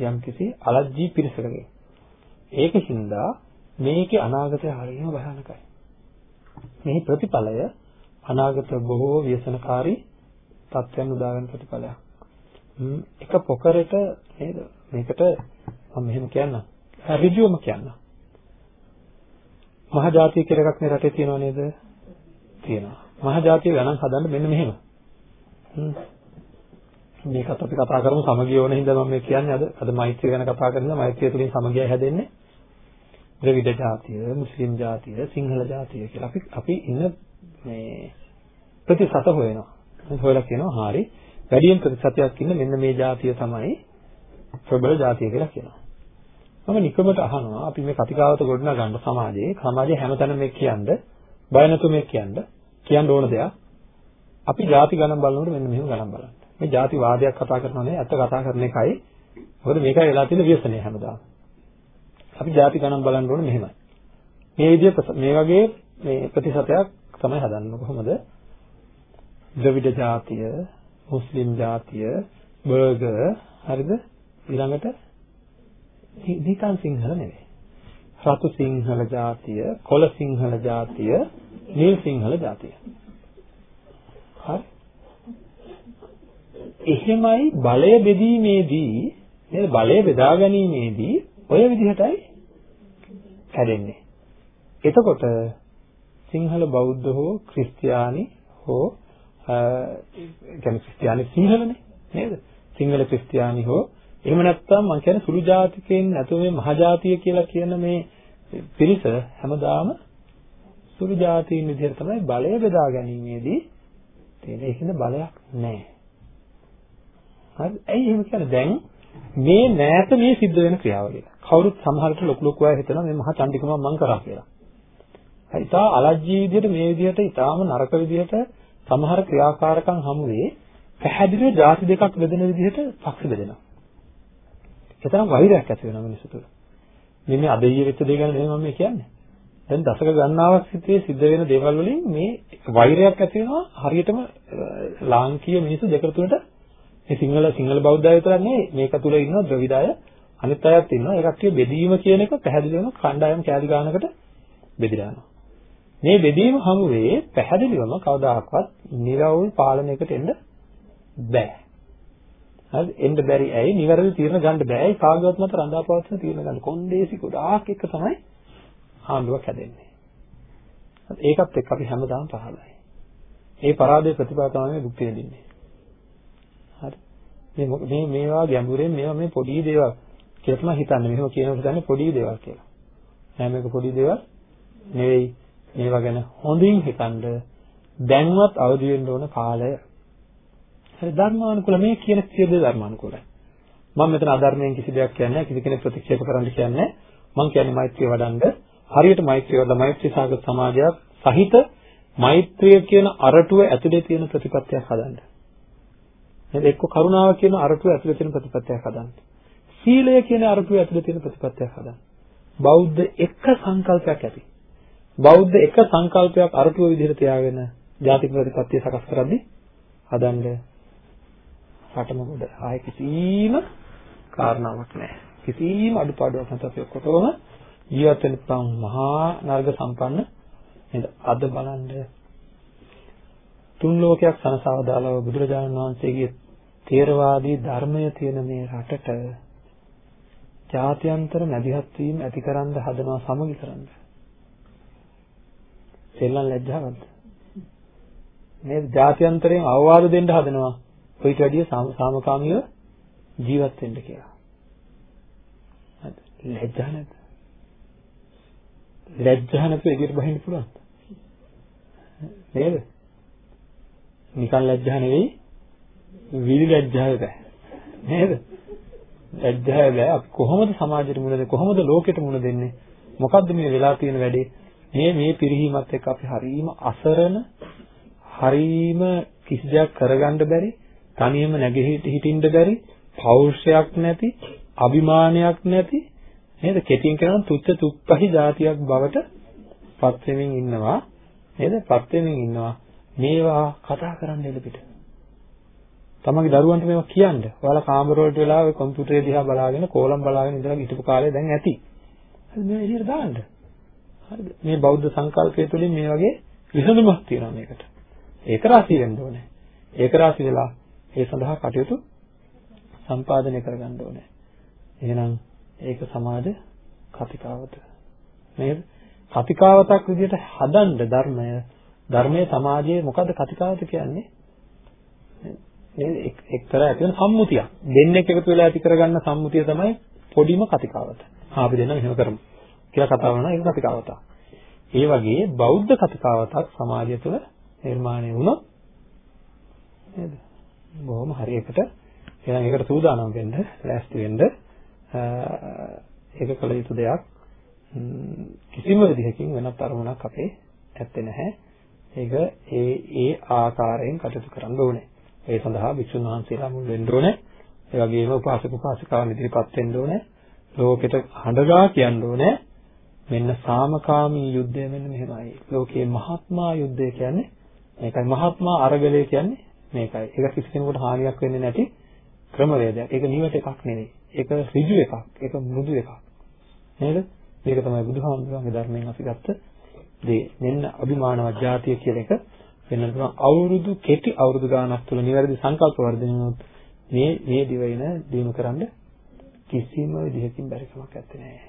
යම්කිසි අලජ්ජී පිරිසකගේ. ඒකින්ද මේකේ අනාගතය හරියම භයානකයි. මේ ප්‍රතිඵලය අනාගත බොහෝ ව්‍යසනකාරී තත්ත්වයන් උදාගෙන ප්‍රතිඵලයක්. එක පොකරට නේද? මේකට මම මෙහෙම කියන්නම්. ඍජුවම කියන්නම්. මහජාතිය කියලා එකක් මේ රටේ තියෙනව නේද? තියෙනවා. මහජාතිය ගණන් හදන්න මෙන්න මෙහෙම. මේකත් අපි කතා කරමු සමගිය ඕන හින්දා මම මේ කියන්නේ අද අද මෛත්‍රිය ගැන කතා කරනවා මෛත්‍රිය තුළින් සමගිය හැදෙන්නේ ද්‍රවිඩ ජාතිය මුස්ලිම් ජාතිය සිංහල ජාතිය කියලා අපි අපි ඉන්න මේ ප්‍රතිසත හොයනවා. හොයලා කියනවා හරි. වැඩියෙන් ප්‍රතිශතයක් ඉන්න මෙන්න මේ ජාතිය තමයි ප්‍රබල ජාතිය කියලා කියනවා. මම නිකමට අහනවා අපි මේ කතිකාවත ගොඩනගා ගන්න සමාජයේ සමාජයේ හැමතැනම මේ කියන්නේ බය නැතු මේ කියන්නේ කියන්න ඕන දෙයක්. අපි ಜಾති ගණන් බලනකොට මෙන්න මෙහෙම ගණන් බලන්න. මේ ಜಾති වාදයක් කතා කරනවා නේ ඇත්ත කතා කරන එකයි. මොකද මේකයි වෙලා තියෙන ව්‍යසනය හැමදාම. අපි ಜಾති ගණන් බලන්න ඕනේ මෙහෙමයි. මේ විදිහ මේ වගේ මේ ප්‍රතිශතයක් තමයි හදන්නේ කොහොමද? ද්‍රවිඩ ජාතිය මුස්ලිම් ජාතිය බර්ගර් හරිද? ඊළඟට නිකන් සිංහල නෙවෙයි රතු සිංහල ජාතිය කොළ සිංහල ජාතිය නිල් සිංහල ජාතිය. හරි. එහෙමයි බලය බෙදීමේදී නේද? බලය බෙදා ගැනීමේදී ඔය විදිහටයි හැදෙන්නේ. එතකොට සිංහල බෞද්ධ හෝ ක්‍රිස්තියානි හෝ කියන්නේ ක්‍රිස්තියානි සිංහලනේ නේද? සිංහල ක්‍රිස්තියානි හෝ එහෙම නැත්නම් මම කියන්නේ සුළු ජාතිකයන් නැතුව මේ මහජාතිය කියලා කියන මේ පිරිස හැමදාම සුළු ජාතීන් විදිහට තමයි බලය බෙදා ගැනීමේදී තියෙන. ඒකින්ද බලයක් නැහැ. හරි ඇයි එහෙම කියන්නේ දැන් මේ නැත මේ සිද්ධ වෙන ක්‍රියාවලිය කවුරුත් සමහරට ලොකු ලොකු අය හිතනවා මේ මහා චණ්ඩිකම මං කරා කියලා. හරි තා අලජ්ජී විදිහට මේ විදිහට ඊටාම නරක විදිහට සමහර ක්‍රියාකාරකම් හමුවේ පැහැදිලිව ಜಾති දෙකක් බෙදෙන විදිහට පක්ෂ බෙදෙනවා. ඒතරම් වෛරයක් ඇති වෙනවා මිනිස්සු තුළ. මේ අද ඊයේ වෙච්ච දේ ගැන නෙමෙයි මම කියන්නේ. දැන් දශක ගණනාවක් සිටේ සිද්ධ වෙන දේවල් වලින් මේ වෛරයක් ඇති වෙනවා. හරියටම ලාංකීය මිනිස්සු දෙක තුනට මේ සිංහල සිංහල බෞද්ධය විතරක් නෙවෙයි මේක තුල ඉන්න ද්‍රවිඩ අය අනිත් අයත් ඉන්නවා. ඒ කට්ටිය බෙදීම කියන එක පැහැදිලිවම කණ්ඩායම් කෑලි ගන්නකට බෙදලා යනවා. මේ බෙදීම හමුවේ පැහැදිලිවම කවදාකවත් නිර්වෘල් පාලනයකට එන්න බෑ. හරි එන්න බැරි ඇයි නිවැරදි තීරණ ගන්න බෑ. ඒ කාගවත් මත රඳාපවත්වන තීරණ ගන්න කොන්දේසි ගොඩාක් එක තමයි ආණ්ඩුවක් හැදෙන්නේ. ඒකත් එක්ක අපි හැමදාම පහළයි. ඒ පරාදයේ ප්‍රතිඵල තමයි භුක්ති විඳින්නේ. මේ මේ මේවා ගැඹුරෙන් මේවා මේ පොඩි දේවල් කියලා තමයි හිතන්නේ. මෙහෙම කියනකොට හිතන්නේ පොඩි දේවල් කියලා. නෑ මේක පොඩි දේවල් නෙවෙයි. මේවා ගැන හොඳින් හිතනද දැන්වත් අවදි වෙන්න ඕන කාලය. හරි ධර්මානුකූල මේ කියන සියලු ධර්මානුකූලයි. මම මෙතන අධර්මයෙන් කිසි දෙයක් කියන්නේ නැහැ. කිසි කෙනෙක් ප්‍රතික්ෂේප කරන්න කියන්නේ මම කියන්නේ මෛත්‍රිය වඩන්න හරියට මෛත්‍රිය වඩලා මෛත්‍රී සාගත සමාජයක් සහිත මෛත්‍රිය කියන අරටුව ඇතුලේ තියෙන ප්‍රතිපත්තියක් හදන්න. නේද? එක්ක කරුණාව කියන අරටුව ඇතුලේ තියෙන ප්‍රතිපත්තියක් හදන්න. සීලය කියන අරටුව ඇතුලේ තියෙන ප්‍රතිපත්තියක් හදන්න. බෞද්ධ එක සංකල්පයක් ඇති. බෞද්ධ එක සංකල්පයක් අරටුව විදිහට තියාගෙන ජාතික ප්‍රතිපත්තිය සකස් කරද්දී හදන්න රටම ගොඩ ආයේ කිසිම කාරණාවක් නැහැ. කිසිම අඩුපාඩුවක් නැත අපි ඔක්කොටම ජීවත් වෙන පම් මහා නර්ග සම්පන්න නේද? අද බලන්න තුන් ලෝකයක් සනසාව දාලා බුදුරජාණන් වහන්සේගේ තේරවාදී ධර්මය තියෙන මේ රටට ජාත්‍යන්තර මැදිහත් වීම ඇතිකරන්න හදනවා සමගි කරන්න. සෙල්ලම් ලැජ්ජාවක්ද? මේ ජාත්‍යන්තරයෙන් අවවාද දෙන්න හදනවා. කොයිට වැඩිය සාමකාමීව ජීවත් වෙන්න කියලා. හරිද? ලැජ්ජා නැද්ද? ලැජ්ජා නැතුව එළියට බහින්න පුළුවන්. නේද? නිකන් ලැජ්ජා නෙවෙයි විලි ලැජ්ජාව බෑ. නේද? ලැජ්ජාව බෑ. අපි කොහොමද සමාජයට මුණ දෙන්නේ? කොහොමද ලෝකෙට මුණ දෙන්නේ? මොකද්ද මේ වෙලා තියෙන වැඩේ? මේ මේ පිරිහීමත් එක්ක අපි හරීම අසරණ හරීම කිසි දෙයක් කරගන්න බැරි තනියම නැගෙහිට හිටින්න බැරි පෞරුෂයක් නැති අභිමානයක් නැති නේද කෙටියෙන් කියනවා තුච්ච තුප්පහි જાතියක් බවට පත් වෙමින් ඉන්නවා නේද පත් වෙමින් ඉන්නවා මේවා කතා කරන්න එළපිට තමන්ගේ දරුවන්ට මේවා කියන්න. ඔයාලා කාමර වලට වෙලා ඔය කම්පියුටරේ දිහා බලාගෙන කෝලම් බලාගෙන ඉඳලා හිටපු කාලේ දැන් ඇති. හරි මේ එළියට දාන්න. හරිද? මේ බෞද්ධ සංකල්පය තුළින් මේ වගේ විසඳුමක් තියෙනවා මේකට. ඒක රාශී වෙන්න ඕනේ. ඒක රාශී වෙලා ඒ සඳහා කටයුතු සම්පාදනය කරගන්න ඕනේ. එහෙනම් ඒක සමාජ කතිකාවත. නේද කතිකාවතක් විදිහට හදන්න ධර්මය ධර්මයේ සමාජයේ මොකද්ද කතිකාවත කියන්නේ? නේද එක්තරා ඇති වෙන සම්මුතියක් දෙන්නෙක් එකතු වෙලා ඇති කරගන්න සම්මුතිය තමයි පොඩිම කතිකාවත. ආ අපි දෙන්න මෙහෙම කරමු කියලා කතා කරනවා ඒක කතිකාවතක්. ඒ වගේ බෞද්ධ කතිකාවතක් සමාජය තුළ නිර්මාණය වුණොත් නේද? බොහොම හරියකට එහෙනම් ඒකට සූදානම් වෙන්න, ලෑස්ති වෙන්න ඒක කළ යුතු දෙයක්. කිසිම විදිහකින් වෙනත් අරමුණක් අපේ ඇත්තේ නැහැ. ඒක ඒ ඒ ආකාරයෙන් කටයුතු කරන්න ඕනේ. ඒ සඳහා භික්ෂුන් වහන්සේලා මුල් වෙන්න ඕනේ. ඒ වගේම උපාසක උපාසිකාවන් ඉදිරිපත් වෙන්න ඕනේ. ලෝකෙට හඬගා කියන්න ඕනේ. මෙන්න සාමකාමී යුද්ධය මෙන්න මෙහෙමයි. ලෝකයේ මහත්මා යුද්ධය කියන්නේ මේකයි. මහත්මා අරගලය කියන්නේ මේකයි. ඒක කිසි කෙනෙකුට හානියක් වෙන්නේ නැති ක්‍රමවේදයක්. ඒක නිවට එකක් නෙවෙයි. ඒක ඍජු එකක්. ඒක මෘදු එකක්. නේද? මේක තමයි බුදුහාමුදුරන්ගේ ධර්මයෙන් අපි ගත්ත දේ. මෙන්න අභිමානවත් ජාතිය කියලා එක වෙන්න පුළුවන් අවුරුදු කෙටි අවුරුදු ගානක් තුළ නිවැරදි සංකල්ප වර්ධනය වුණොත් මේ මේ දිවයින දිනු කරන්න කිසිම විදිහකින් බැරි කමක් නැත්තේ.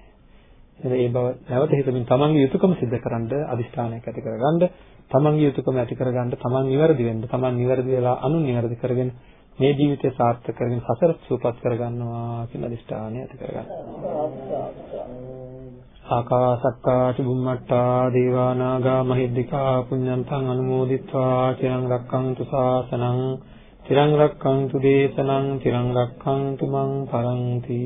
එහෙනම් ඒ බව නැවත හිතමින් තමන්ගේ යුතුයකම සිද්ධ කරන්න අදිෂ්ඨානයක් ඇති කරගන්න තමන්ගේ යුතුයකම ඇති කරගන්න තමන් නිවැරදි වෙන්න තමන් නිවැරදි වෙලා අනුන් නිවැරදි කරගෙන මේ ජීවිතය සාර්ථක කරගෙන සසර සූපත් කරගන්නවා කියන අදිෂ්ඨානය ඇති කරගන්න. ආකාසත්තා චුම්මට්ටා දේවා නාග මහිද්దికා පුඤ්ඤන්තං අනුමෝදිත්වා චිරං රක්ඛන්තු ශාසනං චිරං රක්ඛන්තු දේශනං චිරං රක්ඛන්තු මං පරන්ති